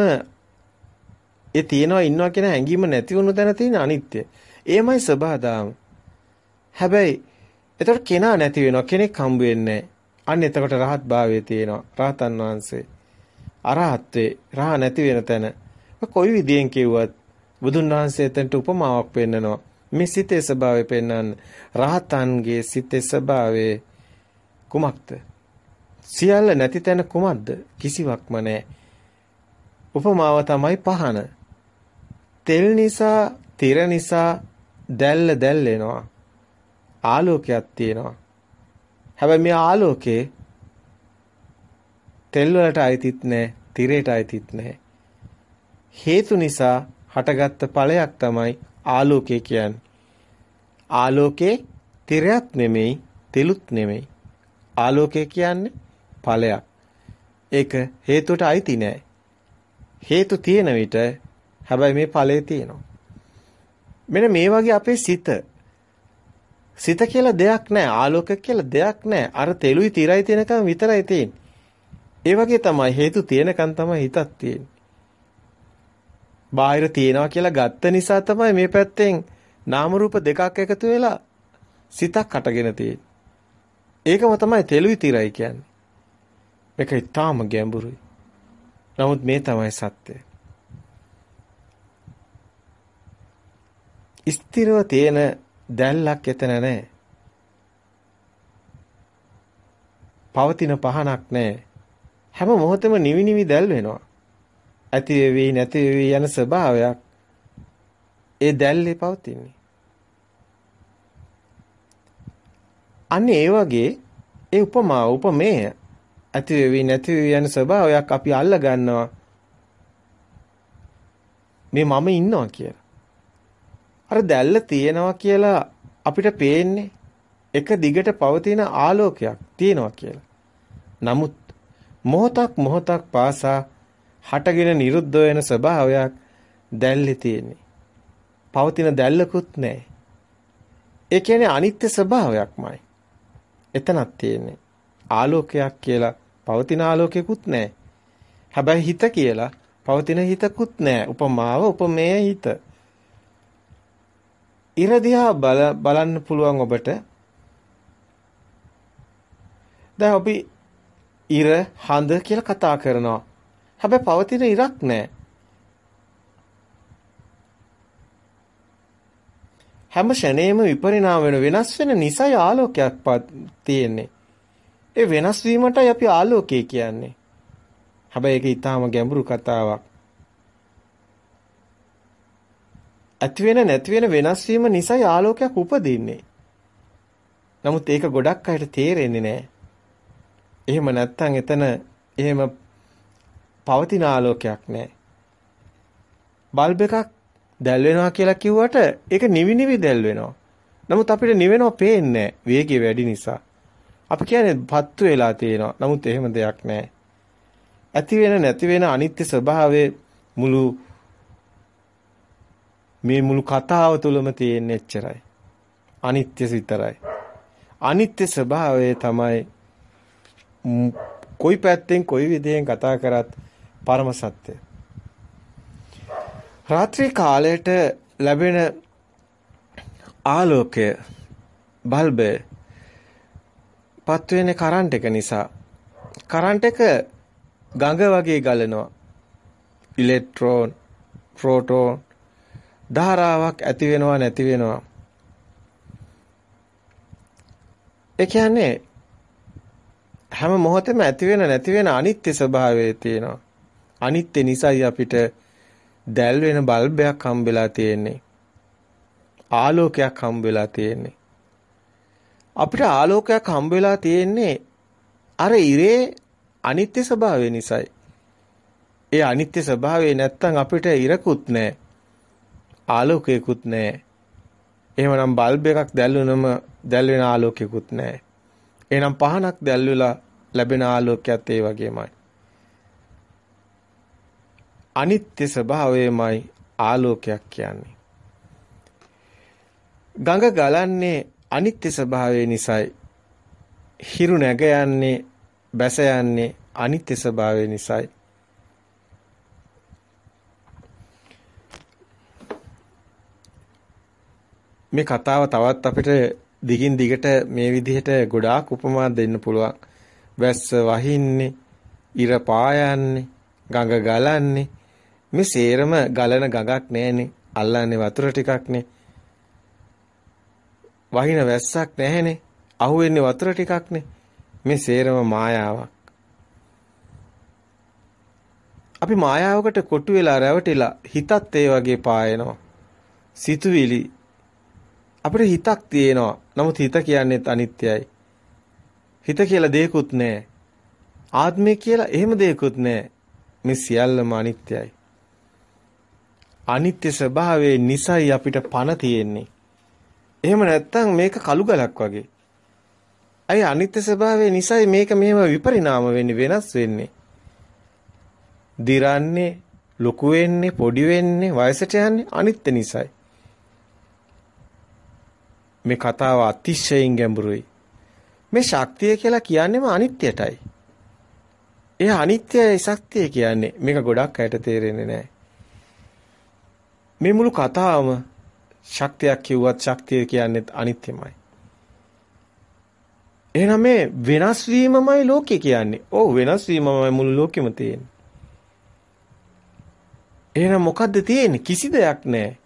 Speaker 1: ඒ තියෙනවා ඉන්නවා කියන හැඟීම නැති වුණු තැන තියෙන අනිත්‍ය. ඒමයි සබහාදාම. හැබැයි එතකොට කෙනා නැති වෙනවා කෙනෙක් හම්බ වෙන්නේ අන්න එතකොට රහත් භාවයේ තියෙනවා. රහතන් වහන්සේ. අරහත්වේ රහ නැති වෙන තැන. කොයි විදියෙන් කිව්වත් බුදුන් වහන්සේ එතනට උපමාවක් පෙන්නනවා. මේ සිතේ ස්වභාවය පෙන්වන්න රහතන්ගේ සිතේ ස්වභාවය කුමක්ද? සියල්ල නැති තැන කුමක්ද? කිසිවක්ම නැහැ. උපමාව තමයි පහන. තෙල් නිසා, තිර නිසා දැල්ල දැල්ලෙනවා. ආලෝකයක් තියෙනවා. හැබැයි මේ ආලෝකේ තෙල් වලට අයිතිත් නැහැ, තිරයට අයිතිත් නැහැ. හේතු නිසා හටගත්ත ඵලයක් තමයි ආලෝකය කියන්නේ. ආලෝකේ තිරයක් නෙමෙයි, තෙලුත් නෙමෙයි. ආලෝකය කියන්නේ ඵලයක්. ඒක හේතුවට අයිති නෑ. හේතු තියෙන විට හැබැයි මේ ඵලය තියෙනවා. මෙන්න මේ වගේ අපේ සිත සිත කියලා දෙයක් නැහැ ආලෝක කියලා දෙයක් නැහැ අර තෙලුයි තිරයි තියෙනකම් විතරයි තියෙන්නේ ඒ වගේ තමයි හේතු තියෙනකම් තමයි හිතක් තියෙන්නේ බාහිර තියනවා කියලා ගත්ත නිසා තමයි මේ පැත්තෙන් නාම රූප දෙකක් එකතු වෙලා සිතක් අටගෙන තියෙන්නේ. ඒකම තමයි තෙලුයි තිරයි කියන්නේ. මේක ඊටාම ගැඹුරුයි. නමුත් මේ තමයි සත්‍යය. ස්ථිරව තියෙන දැල්ලක් එතන නැහැ. පවතින පහනක් නැහැ. හැම මොහොතෙම නිවි නිවි දැල් වෙනවා. ඇති වෙවි නැති වෙවි යන ස්වභාවයක් ඒ දැල්ලේ පවතින්නේ. අන්න ඒ වගේ ඒ උපමා උපමේය ඇති වෙවි නැති වෙවි යන ස්වභාවයක් අපි අල්ල ගන්නවා. මේ මම ඉන්නවා කියලා. අර දැල්ල තියෙනවා කියලා අපිට පේන්නේ එක දිගට පවතින ආලෝකයක් තියෙනවා කියලා. නමුත් මොහොතක් මොහොතක් පාසා හටගෙන නිරුද්ධ වෙන ස්වභාවයක් දැල්ලේ තියෙන්නේ. පවතින දැල්ලකුත් නැහැ. ඒ කියන්නේ අනිත්‍ය ස්වභාවයක්මයි. එතනක් තියෙන්නේ. ආලෝකයක් කියලා පවතින ආලෝකයකුත් නැහැ. හැබැයි හිත කියලා පවතින හිතකුත් නැහැ. උපමාව උපමේය හිත. ඉර දිහා බලන්න පුළුවන් ඔබට. දැන් අපි ඉර හඳ කියලා කතා කරනවා. හැබැයි පවතින ඉරක් නැහැ. හැම ෂණේම විපරිණාම වෙන වෙනස් වෙන නිසයි ආලෝකයක් තියෙන්නේ. ඒ වෙනස් වීමටයි අපි ආලෝකය කියන්නේ. හැබැයි ඒක ඊටාම ගැඹුරු කතාවක්. ඇති වෙන නැති වෙන වෙනස් වීම නිසයි ආලෝකයක් උපදින්නේ. නමුත් ඒක ගොඩක් අයට තේරෙන්නේ නැහැ. එහෙම නැත්තම් එතන එහෙම පවතින ආලෝකයක් නැහැ. බල්බ් එකක් දැල් වෙනවා කියලා කිව්වට ඒක නිවි නිවි දැල් වෙනවා. නමුත් අපිට නිවෙනව පේන්නේ වේගය වැඩි නිසා. අපි කියන්නේ පත්තු වෙලා තියෙනවා. නමුත් එහෙම දෙයක් නැහැ. ඇති වෙන නැති වෙන අනිත්‍ය ස්වභාවයේ මුළු මේ මුළු කතාව තුළම තියෙන එච්චරයි. අනිත්‍ය විතරයි. අනිත්‍ය ස්වභාවය තමයි කොයි පැත්තෙන් කොයි විදිහෙන් කතා කරත් පරම සත්‍යය. රාත්‍රී කාලයට ලැබෙන ආලෝකය බල්බය පත් වෙන්නේ කරන්ට් එක නිසා. කරන්ට් එක ගඟ වගේ ගලනවා. ඉලෙක්ට්‍රෝන, ප්‍රෝටෝන ධාරාවක් ඇති වෙනවා නැති වෙනවා. ඒ කියන්නේ හැම මොහොතෙම ඇති වෙන නැති වෙන අනිත්‍ය ස්වභාවය තියෙනවා. අනිත්‍ය නිසායි අපිට දැල් වෙන බල්බයක් හම්බෙලා තියෙන්නේ. ආලෝකයක් හම්බෙලා තියෙන්නේ. අපිට ආලෝකයක් හම්බෙලා තියෙන්නේ අර ඉරේ අනිත්‍ය ස්වභාවය නිසායි. ඒ අනිත්‍ය ස්වභාවය නැත්තම් අපිට ඉරකුත් නැහැ. ආලෝකයකුත් නැහැ. එහෙමනම් බල්බ් එකක් දැල්වුනම දැල් වෙන ආලෝකයකුත් නැහැ. එහෙනම් පහනක් දැල්වලා ලැබෙන ආලෝකයත් ඒ වගේමයි. අනිත්‍ය ස්වභාවයමයි ආලෝකයක් කියන්නේ. ගඟ ගලන්නේ අනිත්‍ය ස්වභාවය නිසායි. හිරු නැග යන්නේ බැස යන්නේ අනිත්‍ය ස්වභාවය නිසායි. මේ කතාව තවත් අපිට දිගින් දිගට මේ විදිහට ගොඩාක් උපමා දෙන්න පුළුවන්. වැස්ස වහින්නේ, ඉර පායන්නේ, ගඟ ගලන්නේ, මේ සේරම ගලන ගඟක් නෑනේ. අල්ලන්නේ වතුර ටිකක්නේ. වහින වැස්සක් නැහැනේ. අහුවෙන්නේ වතුර ටිකක්නේ. මේ සේරම මායාවක්. අපි මායාවකට කොටු වෙලා රැවටිලා හිතත් ඒ වගේ පායනවා. සිතුවිලි අපිට හිතක් තියෙනවා. නමුත් හිත කියන්නේ අනිත්‍යයි. හිත කියලා දෙයක්වත් නැහැ. ආත්මය කියලා එහෙම දෙයක්වත් නැහැ. මේ සියල්ලම අනිත්‍යයි. අනිත්‍ය ස්වභාවයේ නිසයි අපිට පණ තියෙන්නේ. එහෙම නැත්නම් මේක කළු ගලක් වගේ. අයි අනිත්‍ය ස්වභාවයේ නිසයි මේක මෙහෙම විපරිණාම වෙන්නේ වෙනස් වෙන්නේ. දිරන්නේ, ලොකු වෙන්නේ, පොඩි වෙන්නේ, වයසට යන්නේ අනිත්‍ය නිසයි. මේ කතාව අතිශයින් ගැඹුරුයි. මේ ශක්තිය කියලා කියන්නේම අනිත්‍යයටයි. ඒ අනිත්‍යයි ශක්තිය කියන්නේ මේක ගොඩක් අයට තේරෙන්නේ නැහැ. මේ මුළු කතාවම ශක්තියක් කිව්වත් ශක්තිය කියන්නේ අනිත්‍යමයි. එහෙනම් මේ වෙනස් වීමමයි ලෝකේ කියන්නේ. ඔව් වෙනස් වීමමයි මුළු ලෝකෙම තියෙන්නේ. එහෙනම් මොකද්ද තියෙන්නේ? කිසි දෙයක් නැහැ.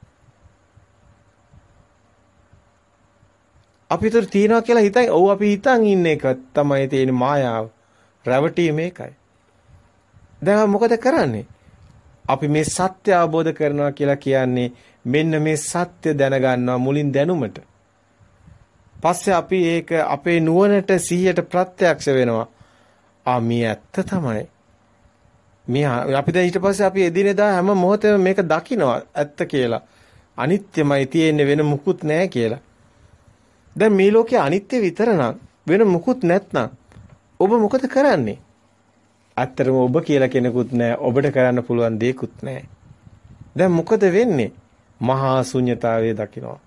Speaker 1: අපි උතර තියනවා කියලා හිතයි. ඔව් අපි හිතන් ඉන්න එක තමයි තියෙන මායාව. රැවටීම මේකයි. දැන් මොකද කරන්නේ? අපි මේ සත්‍ය අවබෝධ කරනවා කියලා කියන්නේ මෙන්න මේ සත්‍ය දැනගන්නවා මුලින් දැනුමට. පස්සේ අපි ඒක අපේ නුවණට සිහියට ප්‍රත්‍යක්ෂ වෙනවා. ආ මේ ඇත්ත තමයි. මේ අපි දැන් ඊට පස්සේ අපි එදිනෙදා හැම මොහොතෙම මේක දකිනවා ඇත්ත කියලා. අනිත්‍යමයි තියෙන්නේ වෙන මුකුත් නැහැ කියලා. දැන් මේ ලෝකේ අනිත්‍ය විතර නම් වෙන මුකුත් නැත්නම් ඔබ මොකද කරන්නේ? ඇත්තටම ඔබ කියලා කෙනෙකුත් නැහැ. ඔබට කරන්න පුළුවන් දෙයක්වත් නැහැ. දැන් මොකද වෙන්නේ? මහා ශුන්්‍යතාවය දකිනවා.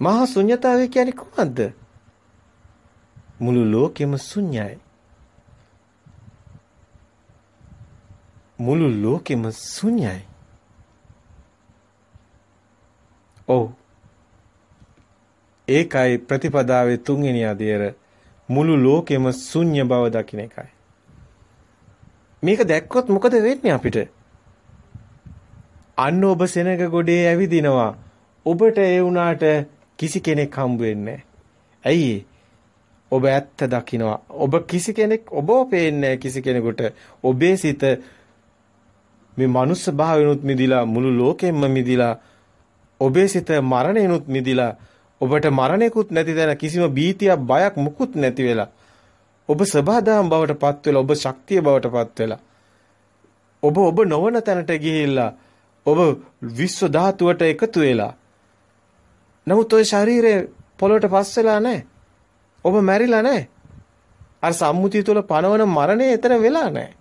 Speaker 1: මහා ශුන්්‍යතාවය කියන්නේ කොහොමද? මුළු ලෝකෙම ශුන්‍යයි. මුළු ලෝකෙම ශුන්‍යයි. ඔව්. ඒකයි ප්‍රතිපදාවේ තුන්වෙනි අධීර මුළු ලෝකෙම ශුන්‍ය බව දකින්න එකයි. මේක දැක්කොත් මොකද වෙන්නේ අපිට? අන්න ඔබ සෙනග ගොඩේ ඇවිදිනවා. ඔබට ඒ වුණාට කිසි කෙනෙක් හම්බ වෙන්නේ ඇයි ඔබ ඇත්ත දකිනවා. ඔබ කිසි කෙනෙක් ඔබව පේන්නේ කිසි කෙනෙකුට. ඔබේ සිත මේ මනුස්ස භාවයනුත් මිදිලා මුළු ලෝකෙම්ම මිදිලා ඔබේ සිත මරණයනුත් මිදිලා ඔබට මරණයකුත් නැති තැන කිසිම බීතියක් බයක් මුකුත් නැති වෙලා ඔබ සබහාදාම් බවට පත් වෙලා ඔබ ශක්තිය බවට පත් වෙලා ඔබ ඔබ නොවන තැනට ගිහිල්ලා ඔබ විශ්ව ධාතුවට එකතු වෙලා නමුත් ඔය ශරීරය පොළොවට පස් වෙලා නැහැ. ඔබ මැරිලා නැහැ. අර සම්මුතිය තුළ පනවන මරණය එතන වෙලා නැහැ.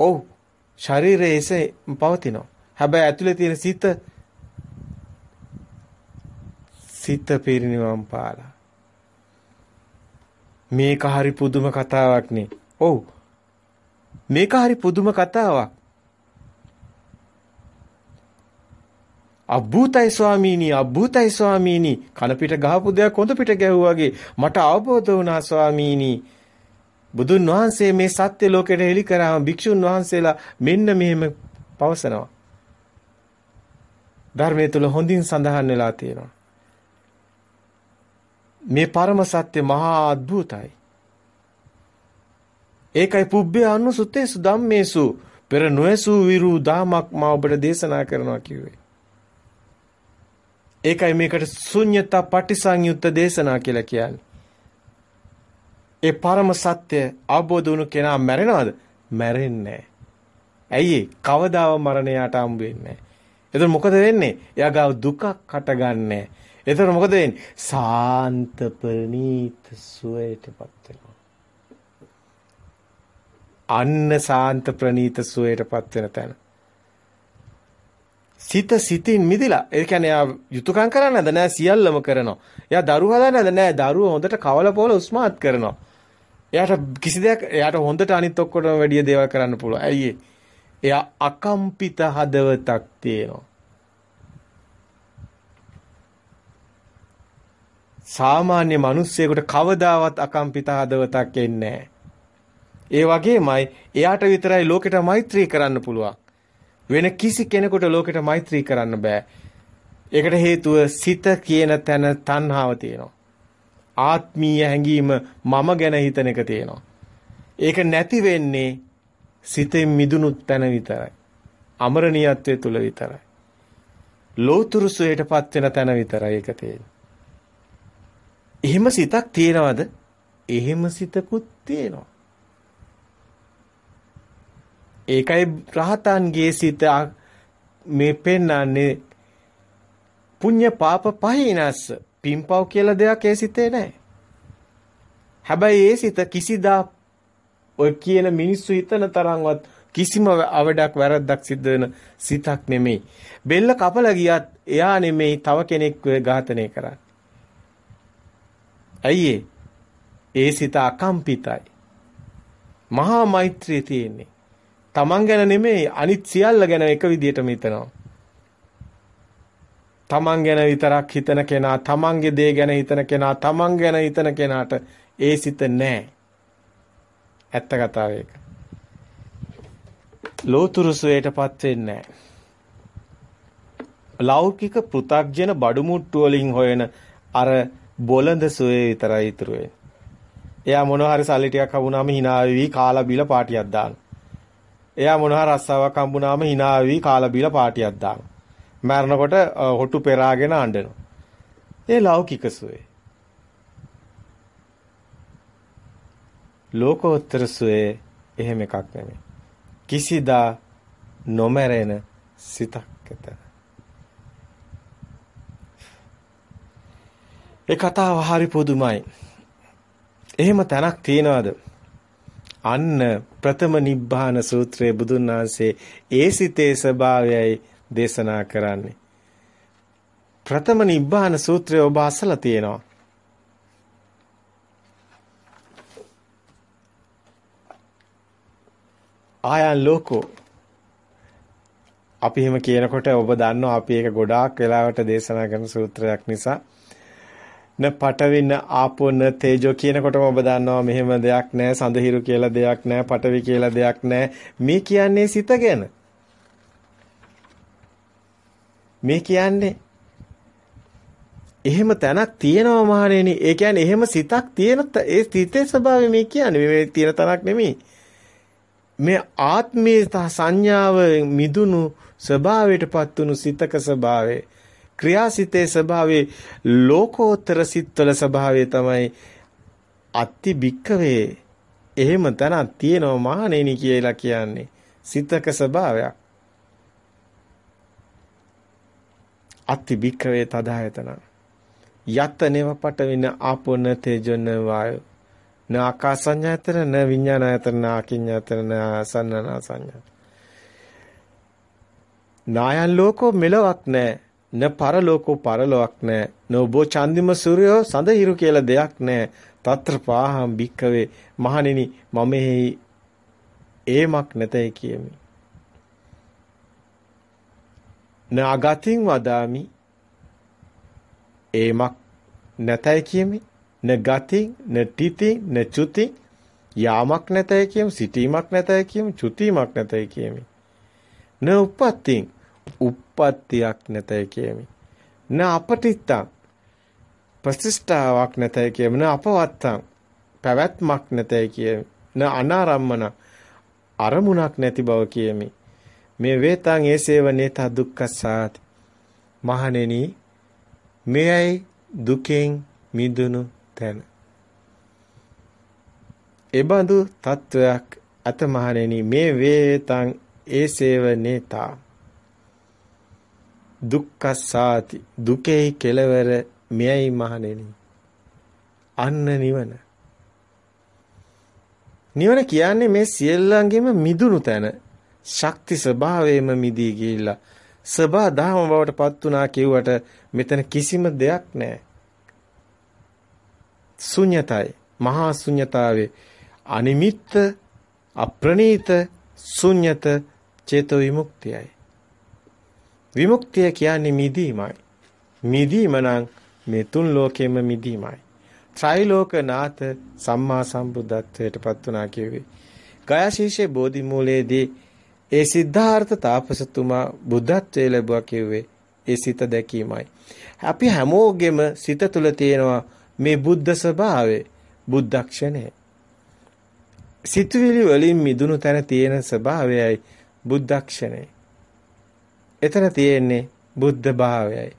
Speaker 1: ඔව් ශරීරයේ එසේ පවතිනවා. හැබැයි ඇතුලේ තියෙන සිත සිත පිරිනිවන් පාලා. මේක හරි පුදුම කතාවක් නේ. ඔව්. මේක හරි පුදුම කතාවක්. අබ්බූතයි ස්වාමීනි අබ්බූතයි ස්වාමීනි කන පිට ගහපු දෙයක් හොඳ පිට ගැහුවාගේ මට අවබෝධ වුණා ස්වාමීනි බුදුන් වහන්සේ මේ සත්‍ය ලෝකෙට හෙළි කරාම භික්ෂුන් වහන්සේලා මෙන්න මෙහෙම පවසනවා. ධර්මයේ තුල හොඳින් සඳහන් වෙලා තියෙනවා. මේ පරම සත්‍ය මහා අద్భుතයි. ඒකයි පුබ්බේ අනුසුතේසු ධම්මේසු පෙර නොයසු විරු දාමක් මා ඔබට දේශනා කරනවා කිව්වේ. ඒකයි මේකට ශුන්්‍යතා පටිසංයුත්ත දේශනා කියලා කියන්නේ. ඒ පරම සත්‍ය අවබෝධ වුණු කෙනා මැරෙනවද? මැරෙන්නේ ඇයි කවදාව මරණයට හම්බ වෙන්නේ එතකොට මොකද වෙන්නේ? එයා ගාව දුකක් හටගන්නේ. එතකොට මොකද වෙන්නේ? සාන්ත ප්‍රණීත සුවයටපත් වෙනවා. අන්න සාන්ත ප්‍රණීත සුවයටපත් වෙන තැන. සිත සිතින් මිදිලා. ඒ කියන්නේ එයා යුතුයකම් කරන්නද නෑ සියල්ලම කරනවා. එයා දරුවා හදන්නද නෑ දරුවා හොඳට කවල පොල උස්මාත් කරනවා. එයාට කිසි දෙයක් එයාට හොඳට අනිත් ඔක්කොටම වැඩිය දේවල් කරන්න පුළුවන්. ඇයි එයා අකම්පිත හදවතක් තියෙනවා. සාමාන්‍ය මිනිස්සෙකුට කවදාවත් අකම්පිත හදවතක් එන්නේ ඒ වගේමයි එයාට විතරයි ලෝකෙට මෛත්‍රී කරන්න පුළුවන්. වෙන කිසි කෙනෙකුට ලෝකෙට මෛත්‍රී කරන්න බෑ. ඒකට හේතුව සිත කියන තැන තණ්හාව තියෙනවා. ආත්මීය හැඟීම මම ගැන හිතන එක තියෙනවා. ඒක නැති වෙන්නේ සිතෙන් මිදුණු තැන විතරයි. අමරණීයත්වයේ තුල විතරයි. ලෝතුරු සුවයටපත් වෙන තැන විතරයි ඒක තියෙන්නේ. එහෙම සිතක් තියෙනවද? එහෙම සිතකුත් තියෙනවා. ඒකයි රහතන්ගේ සිත මේ පෙන්වන්නේ පුඤ්ඤ පාප පහිනස්ස පිම්පව් කියලා දෙයක් ඒ සිතේ නැහැ. හැබැයි ඒ සිත කිසිදා ඔය කියන මිනිස්සු හිතන තරම්වත් කිසිම අවඩක් වැරද්දක් සිද්ධ වෙන සිතක් නෙමෙයි. බෙල්ල කපලා ගියත් එයා නෙමෙයි තව කෙනෙක්ව ඝාතනය කරන්නේ. ඇයි ඒ සිත අකම්පිතයි. මහා මෛත්‍රිය තියෙන්නේ. Taman ගැන නෙමෙයි අනිත් සියල්ල ගැන එක විදිහටම හිතනවා. තමන් ගැන විතරක් හිතන කෙනා තමන්ගේ දේ ගැන හිතන කෙනා තමන් ගැන හිතන කෙනාට ඒ සිත නැහැ. ඇත්ත කතාව ඒක. ලෝතුරු සුවයටපත් වෙන්නේ ලෞකික පෘ탁ජන බඩු මුට්ටු වලින් හොයන අර බොළඳ සුවේ විතරයි ඉතුරු වෙන්නේ. එයා මොන හරි සල්ලි ටිකක් හම්බුනාම hina වෙවි කාලා බීලා පාටියක් දානවා. එයා මොන හරි රස්සාවක් හම්බුනාම hina වෙවි කාලා බීලා පාටියක් දානවා. මරනකොට හොටු පෙරාගෙන අඬනවා. ඒ ලෞකික සුවේ. ලෝකෝත්තර සුවේ එහෙම එකක් නෙමෙයි. කිසිදා නොමැරෙන සිතක් ඇත. ඒ කතාව හරි පුදුමයි. එහෙම තැනක් තියනවාද? අන්න ප්‍රථම නිබ්බාන සූත්‍රයේ බුදුන් වහන්සේ ඒ සිතේ ස්වභාවයයි දේශනා කරන්නේ. ප්‍රථම නිබ්බාන සූත්‍රය ඔබ අසලා තියෙනවා. ආයන් ලෝකෝ අපි එහෙම කියනකොට ඔබ දන්නවා අපි ඒක ගොඩාක් වෙලාවට දේශනා කරන සූත්‍රයක් නිසා න පටවින ආපෝන තේජෝ කියනකොටම ඔබ දන්නවා මෙහෙම දෙයක් නැහැ සඳහිරු කියලා දෙයක් නැහැ පටවි කියලා දෙයක් නැහැ මේ කියන්නේ සිත ගැන. මේ කියන්නේ. එහෙම තැනක් තියෙනවා මහණෙනි. ඒ කියන්නේ එහෙම සිතක් තියෙන ඒ සිතේ ස්වභාවය මේ කියන්නේ. මේ තියෙන තැනක් නෙමෙයි. මේ ආත්මීය සංඥාව මිදුණු ස්වභාවයටපත් වුණු සිතක ස්වභාවය. ක්‍රියාසිතේ ස්වභාවයේ ලෝකෝත්තර සිත්වල ස්වභාවය තමයි අත්ති බික්කවේ එහෙම තනක් තියෙනවා මහණෙනි කියලා කියන්නේ සිතක ස්වභාවයක්. අත්ති බික්කවේ තදායතන. යත නේව පටවින ආපෝන තේජොන වායෝ. න ආකාසඤ්ඤායතන න විඥානායතන න ආකිඤ්ඤායතන න ආසන්නන සංඥා නායන් ලෝකෝ මෙලොවක් නැහැ න පරලෝකෝ පරලොවක් නැහැ. නොබෝ චන්දිම සූර්යෝ සඳ හිරු කියලා දෙයක් නැහැ. తත්‍ර පාහම් භික්කවේ මහණෙනි මම ඒමක් නැතයි කියමි. න අගතින් වදාමි ඒමක් නැතයි කියමි. න ගතින් න තිතින් න චුති යාමක් නැතයි කියමි. සිටීමක් නැතයි කියමි. චුතිමක් නැතයි කියමි. න උප්පත්තින් උප්පත්තියක් නැතයි කියමි. න අපටිත්තං ප්‍රතිෂ්ඨාවක් නැතයි කියමි. න අපවත්තං පැවැත්මක් නැතයි කියමි. න අනාරම්මන අරමුණක් නැති බව කියමි. මේ වේතං ඒසේව නේතා දුක්ඛසාති. මහණෙනි මෙයයි දුකෙන් මිදුණු තැන. එබඳු තත්වයක් අත මහණෙනි මේ වේතං ඒසේව නේතා දුක්ඛසාති දුකේ කෙලවර මෙයයි මහණෙනි. අන්න නිවන. නිවන කියන්නේ මේ සියල්ලංගෙම මිදුණු තැන. ශක්ති ස්වභාවයෙන්ම මිදී ගිහිල්ලා. සබා දහම බවට පත් වුණා කිව්වට මෙතන කිසිම දෙයක් නැහැ. ශුන්‍යතයි. මහා ශුන්‍යතාවේ අනිමිත්ත අප්‍රණීත ශුන්‍යත චේතෝ විමුක්තියයි. විමුක්තිය කියන්නේ මිදීමයි. මිදීම නම් මේ තුන් ලෝකෙම මිදීමයි. ත්‍රිලෝකනාථ සම්මා සම්බුද්ධත්වයට පත් වුණා කියුවේ. ගයාශීෂේ බෝධි මූලයේදී ඒ සිද්ධාර්ථ තාපසතුමා බුද්ධත්වයේ ලැබුවා කියුවේ ඒ සිත දැකීමයි. අපි හැමෝගෙම සිත තුළ තියෙනවා මේ බුද්ධ ස්වභාවය, බුද්ධක්ෂණය. සිතුවිලි වලින් මිදුණු තැන තියෙන ස්වභාවයයි බුද්ධක්ෂණය. එතන තියෙන්නේ බුද්ධ භාවයයි.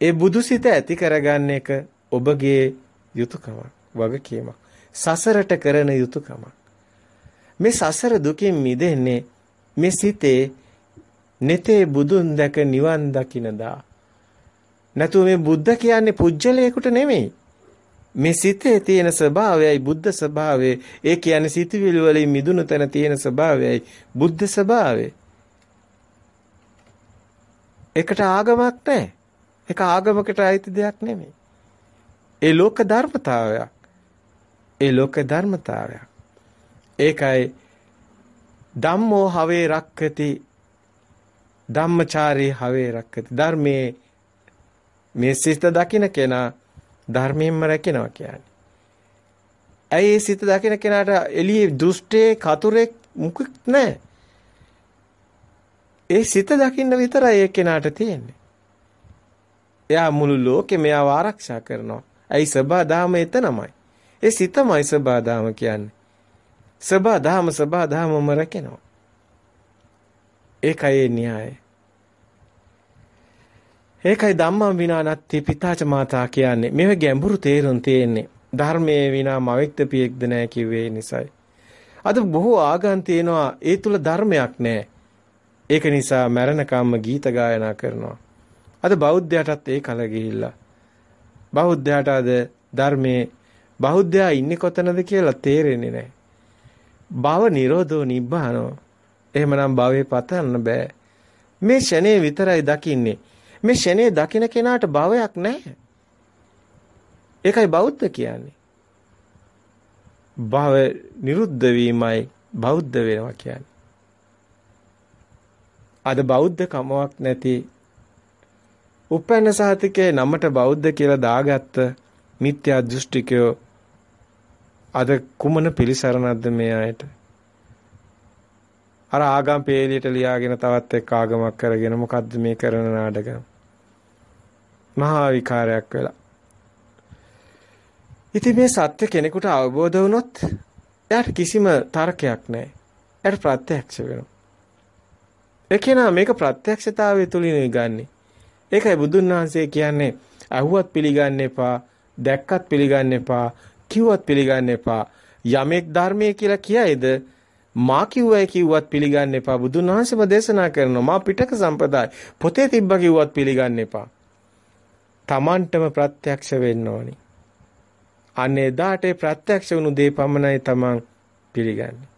Speaker 1: ඒ බුදුසිත ඇති කරගන්න එක ඔබගේ යුතුයකමක්, වගකීමක්. සසරට කරන යුතුයකමක්. මේ සසර දුකින් මිදෙන්නේ මේ සිතේ neතේ බුදුන් දැක නිවන් දකින්නදා. නැතු මේ බුද්ධ කියන්නේ පුජ්‍යලයකට නෙමෙයි. මේ සිතේ තියෙන ස්වභාවයයි බුද්ධ ස්වභාවය. ඒ කියන්නේ සිතවිලි වලින් මිදුණු තැන තියෙන ස්වභාවයයි බුද්ධ ස්වභාවය. ඒකට ආගමක් නැහැ. ඒක ආගමකට අයිති දෙයක් නෙමෙයි. ඒ ලෝක ධර්මතාවයක්. ඒ ලෝක ධර්මතාවයක්. ඒකයි ධම්මෝ හවේ රක්කති ධම්මචාරී හවේ රක්කති ධර්මයේ මේ සිත දකින්න කෙනා ධර්මයෙන්ම රැකෙනවා කියන්නේ. ඇයි සිත දකින්න කෙනාට එළියේ දෘෂ්ටේ කතුරෙක් මුකුත් නැහැ. ඒ සිත දකින්න විතරයි ඒ කෙනාට තියෙන්නේ. එයා මුළු ලෝකෙම එයාව ආරක්ෂා කරනවා. ඇයි සබා දාම එතනමයි. ඒ සිතමයි සබා දාම කියන්නේ. සබා දාම සබා දාමම රැකෙනවා. ඒකයි න්‍යායය. ඒකයි ධම්මං විනානත්ති පිතාච මාතා කියන්නේ. මේව ගැඹුරු තේරුම් තියෙන්නේ. ධර්මයේ විනා මවෙක්ද පියෙක්ද නැහැ කිව්වේ නිසායි. අද බොහෝ ආගම් තියෙනවා ඒ තුල ධර්මයක් නැහැ. ඒක නිසා මරණකම්ම ගීත ගායනා කරනවා. අද බෞද්ධයටත් ඒ කල ගිහිල්ලා. බෞද්ධයාට අද ධර්මයේ බෞද්ධයා ඉන්නේ කොතනද කියලා තේරෙන්නේ නැහැ. භව නිරෝධෝ නිබ්බානෝ. එහෙමනම් භවේ පතන්න බෑ. මේ ෂනේ විතරයි දකින්නේ. මේ ෂනේ දකින කෙනාට භවයක් නැහැ. ඒකයි බෞද්ධ කියන්නේ. භව නිරුද්ධ වීමයි බෞද්ධ වෙනවා කියන්නේ. අද බෞද්ධ කමක් නැති උපැන්න සහතිකේ නමට බෞද්ධ කියලා දාගත්ත මිත්‍යා දෘෂ්ටිකයෝ අද කුමන පිළිසරණක්ද මේ අයට? අර ආගම් පේලියට ලියාගෙන තවත් එක්ක ආගමක් කරගෙන මොකද්ද මේ කරන නාටකම්? මහා විකාරයක් වෙලා. ඉතින් මේ සත්‍ය කෙනෙකුට අවබෝධ වුණොත් එයාට කිසිම තර්කයක් නැහැ. එයාට ප්‍රත්‍යක්ෂ වෙනවා. ඒ කෙනා මේක ප්‍රත්‍යක්ෂතාවය තුලින් ගන්නෙ. ඒකයි බුදුන් වහන්සේ කියන්නේ අහුවත් පිළිගන්න එපා, දැක්කත් පිළිගන්න එපා, කිව්වත් පිළිගන්න එපා. යමෙක් ධර්මයේ කියලා කියයිද මා කිව්වයි කිව්වත් පිළිගන්න එපා. බුදුන් වහන්සේම දේශනා කරනවා මා පිටක සම්පදාය. පොතේ තිබ්බ කිව්වත් පිළිගන්න එපා. Tamanටම ප්‍රත්‍යක්ෂ වෙන්න ඕනි. අනේ දාට ප්‍රත්‍යක්ෂ වුණු දේ පමණයි Taman පිළිගන්නේ.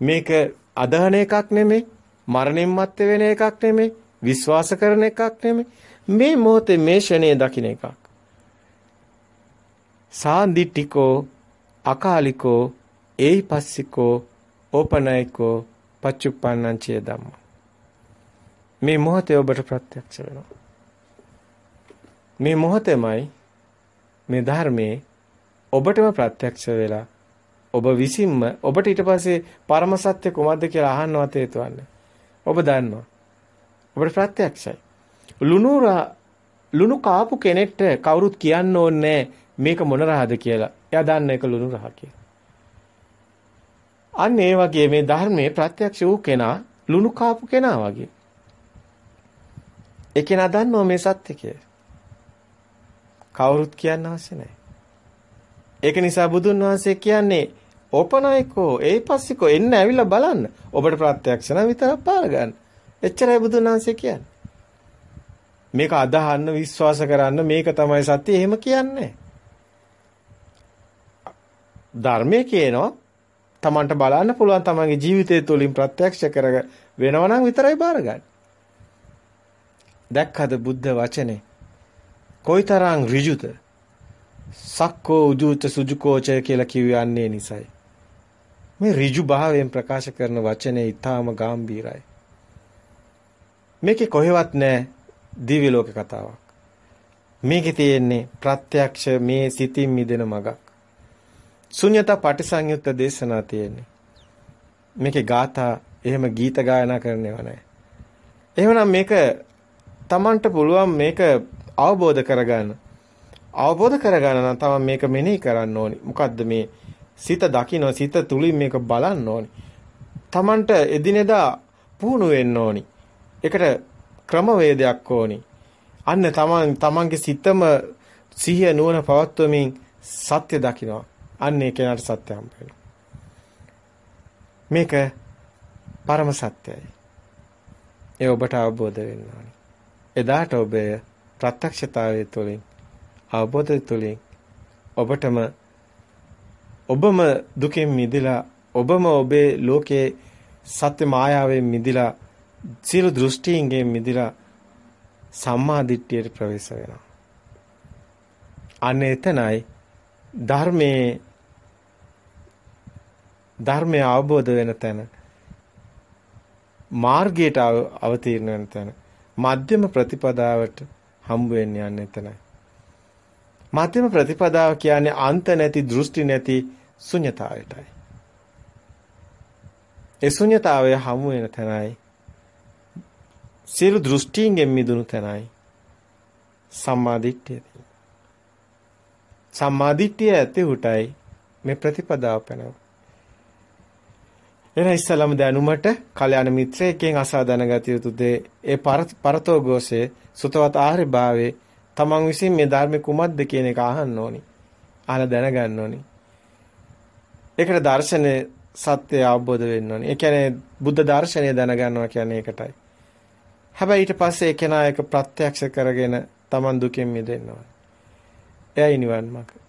Speaker 1: මේක අදහන එකක් නෙමෙයි, මරණින් මත්තේ වෙන එකක් නෙමෙයි, විශ්වාස කරන එකක් නෙමෙයි. මේ මොහොතේ මේ ෂණේ දකින්න එකක්. සාන්දිටිකෝ අකාලිකෝ ඒයිපස්සිකෝ ඕපනයිකෝ පච්චුප්පන්නං චේ ධම්ම මේ මොහොතේ ඔබට ප්‍රත්‍යක්ෂ වෙනවා මේ මොහොතේමයි මේ ධර්මයේ ඔබටම ප්‍රත්‍යක්ෂ වෙලා ඔබ විසින්ම ඔබට ඊට පස්සේ පරම සත්‍ය කුමක්ද කියලා අහන්නවත් හේතුවන්නේ ඔබ දන්නවා ඔබට ප්‍රත්‍යක්ෂයි ලුණුරා ලුණු කාපු කෙනෙක්ට කවුරුත් කියන්න ඕනේ මේක මොන රහද කියලා. එයා දන්න එක ලුණු රහ කියලා. අන්න ඒ වගේ මේ ධර්මයේ ප්‍රත්‍යක්ෂ වූ කෙනා ලුණු කාපු කෙනා වගේ. ඒ කෙනා දන්නවා මේ සත්‍ය කියලා. කවුරුත් කියන්න අවශ්‍ය නැහැ. ඒක නිසා බුදුන් වහන්සේ කියන්නේ ඕපනායකෝ ඒපස්සිකෝ එන්න ඇවිල්ලා බලන්න. ඔබට ප්‍රත්‍යක්ෂ නම් විතරක් පාර ගන්න. එච්චරයි බුදුන් වහන්සේ කියන්නේ. මේක අදහන්න විශ්වාස කරන්න මේක තමයි සත්‍ය එහෙම කියන්නේ. ධර්මයේ කියනවා Tamanට බලන්න පුළුවන් Tamanගේ ජීවිතය තුළින් ප්‍රත්‍යක්ෂ කර වෙනවා නම් විතරයි බාරගන්නේ. දැක්කද බුද්ධ වචනේ කොයිතරම් ඍජුද? සක්කෝ උජුත සුජුකෝචය කියලා කියවන්නේ නිසයි. මේ ඍජු භාවයෙන් ප්‍රකාශ කරන වචනේ ඊටාම ගැඹීරයි. මේකේ කොහෙවත් නැහැ දිව්‍ය ලෝක කතාවක්. මේකේ තියෙන්නේ ප්‍රත්‍යක්ෂ මේ සිතින් මිදෙන මගක්. ශුන්‍යතා පටිසංයුත්ත දේශනා තියෙන්නේ. මේකේ ગાථා එහෙම ගීත ගායනා කරන්නේව නැහැ. එහෙමනම් මේක Tamanට පුළුවන් මේක අවබෝධ කරගන්න. අවබෝධ කරගන්න නම් තමයි මේක මෙනෙහි කරන්න ඕනි. මොකද්ද මේ සිත දකින්න සිත තුලින් මේක බලන්න ඕනි. Tamanට එදිනෙදා පුහුණු වෙන්න ඕනි. ඒකට ක්‍රමවේදයක් ඕනි. අන්න තමන් තමන්ගේ සිතම සිහිය නුවණ පවත්වමින් සත්‍ය දකිනවා. අන්න ඒ කෙනාට සත්‍ය හම්බ වෙනවා. මේක පරම සත්‍යයි. ඒ ඔබට අවබෝධ වෙන්න ඕනි. එදාට ඔබ ප්‍රත්‍යක්ෂතාවය තුළින් අවබෝධය තුළින් ඔබටම ඔබම දුකෙන් මිදලා ඔබම ඔබේ ලෝකයේ සත්‍ය මායාවෙන් මිදලා සියලු දෘෂ්ටීන්ගෙන් මිදලා සම්මා දිට්ඨියට ප්‍රවේශ වෙනවා. අන්න එතනයි ධර්මයේ ධර්මය අවබෝධ වෙන තැන මාර්ගයට අවතීර්ණ වෙන තැන මධ්‍යම ප්‍රතිපදාවට හම්බ වෙන්න යන්නේ එතනයි. මධ්‍යම ප්‍රතිපදාව කියන්නේ අන්ත නැති දෘෂ්ටි නැති ශුන්‍යතාවයටයි. ඒ ශුන්‍යතාවය හමු වෙන තැනයි සියලු දෘෂ්ටීන්ගෙන් මිදුණු තැනයි සම්මාදිට්ඨිය තියෙන්නේ. සම්මාදිට්ඨිය ඇති උටයි මේ ප්‍රතිපදාව පැනව. එන ඉස්සලම දැනුමට කල්‍යාණ මිත්‍රයෙක්ගෙන් අසා දැනගත යුතු දේ ඒ පරතෝ ഘോഷයේ සුතවත් ආහාරභාවයේ තමන් විසින් මේ ධර්ම කුමක්ද කියන එක අහන්න ඕනි. අහලා දැනගන්න ඕනි. ඒකට දර්ශනේ සත්‍ය අවබෝධ වෙන්න ඕනි. ඒ කියන්නේ බුද්ධ දර්ශනය දැනගන්නවා කියන්නේ ඒකටයි. හැබැයි ඊට පස්සේ ඒ කෙනා ඒක ප්‍රත්‍යක්ෂ කරගෙන Taman දුකෙන් මිදෙන්න ඕන. එයයි නිවන් මාර්ග.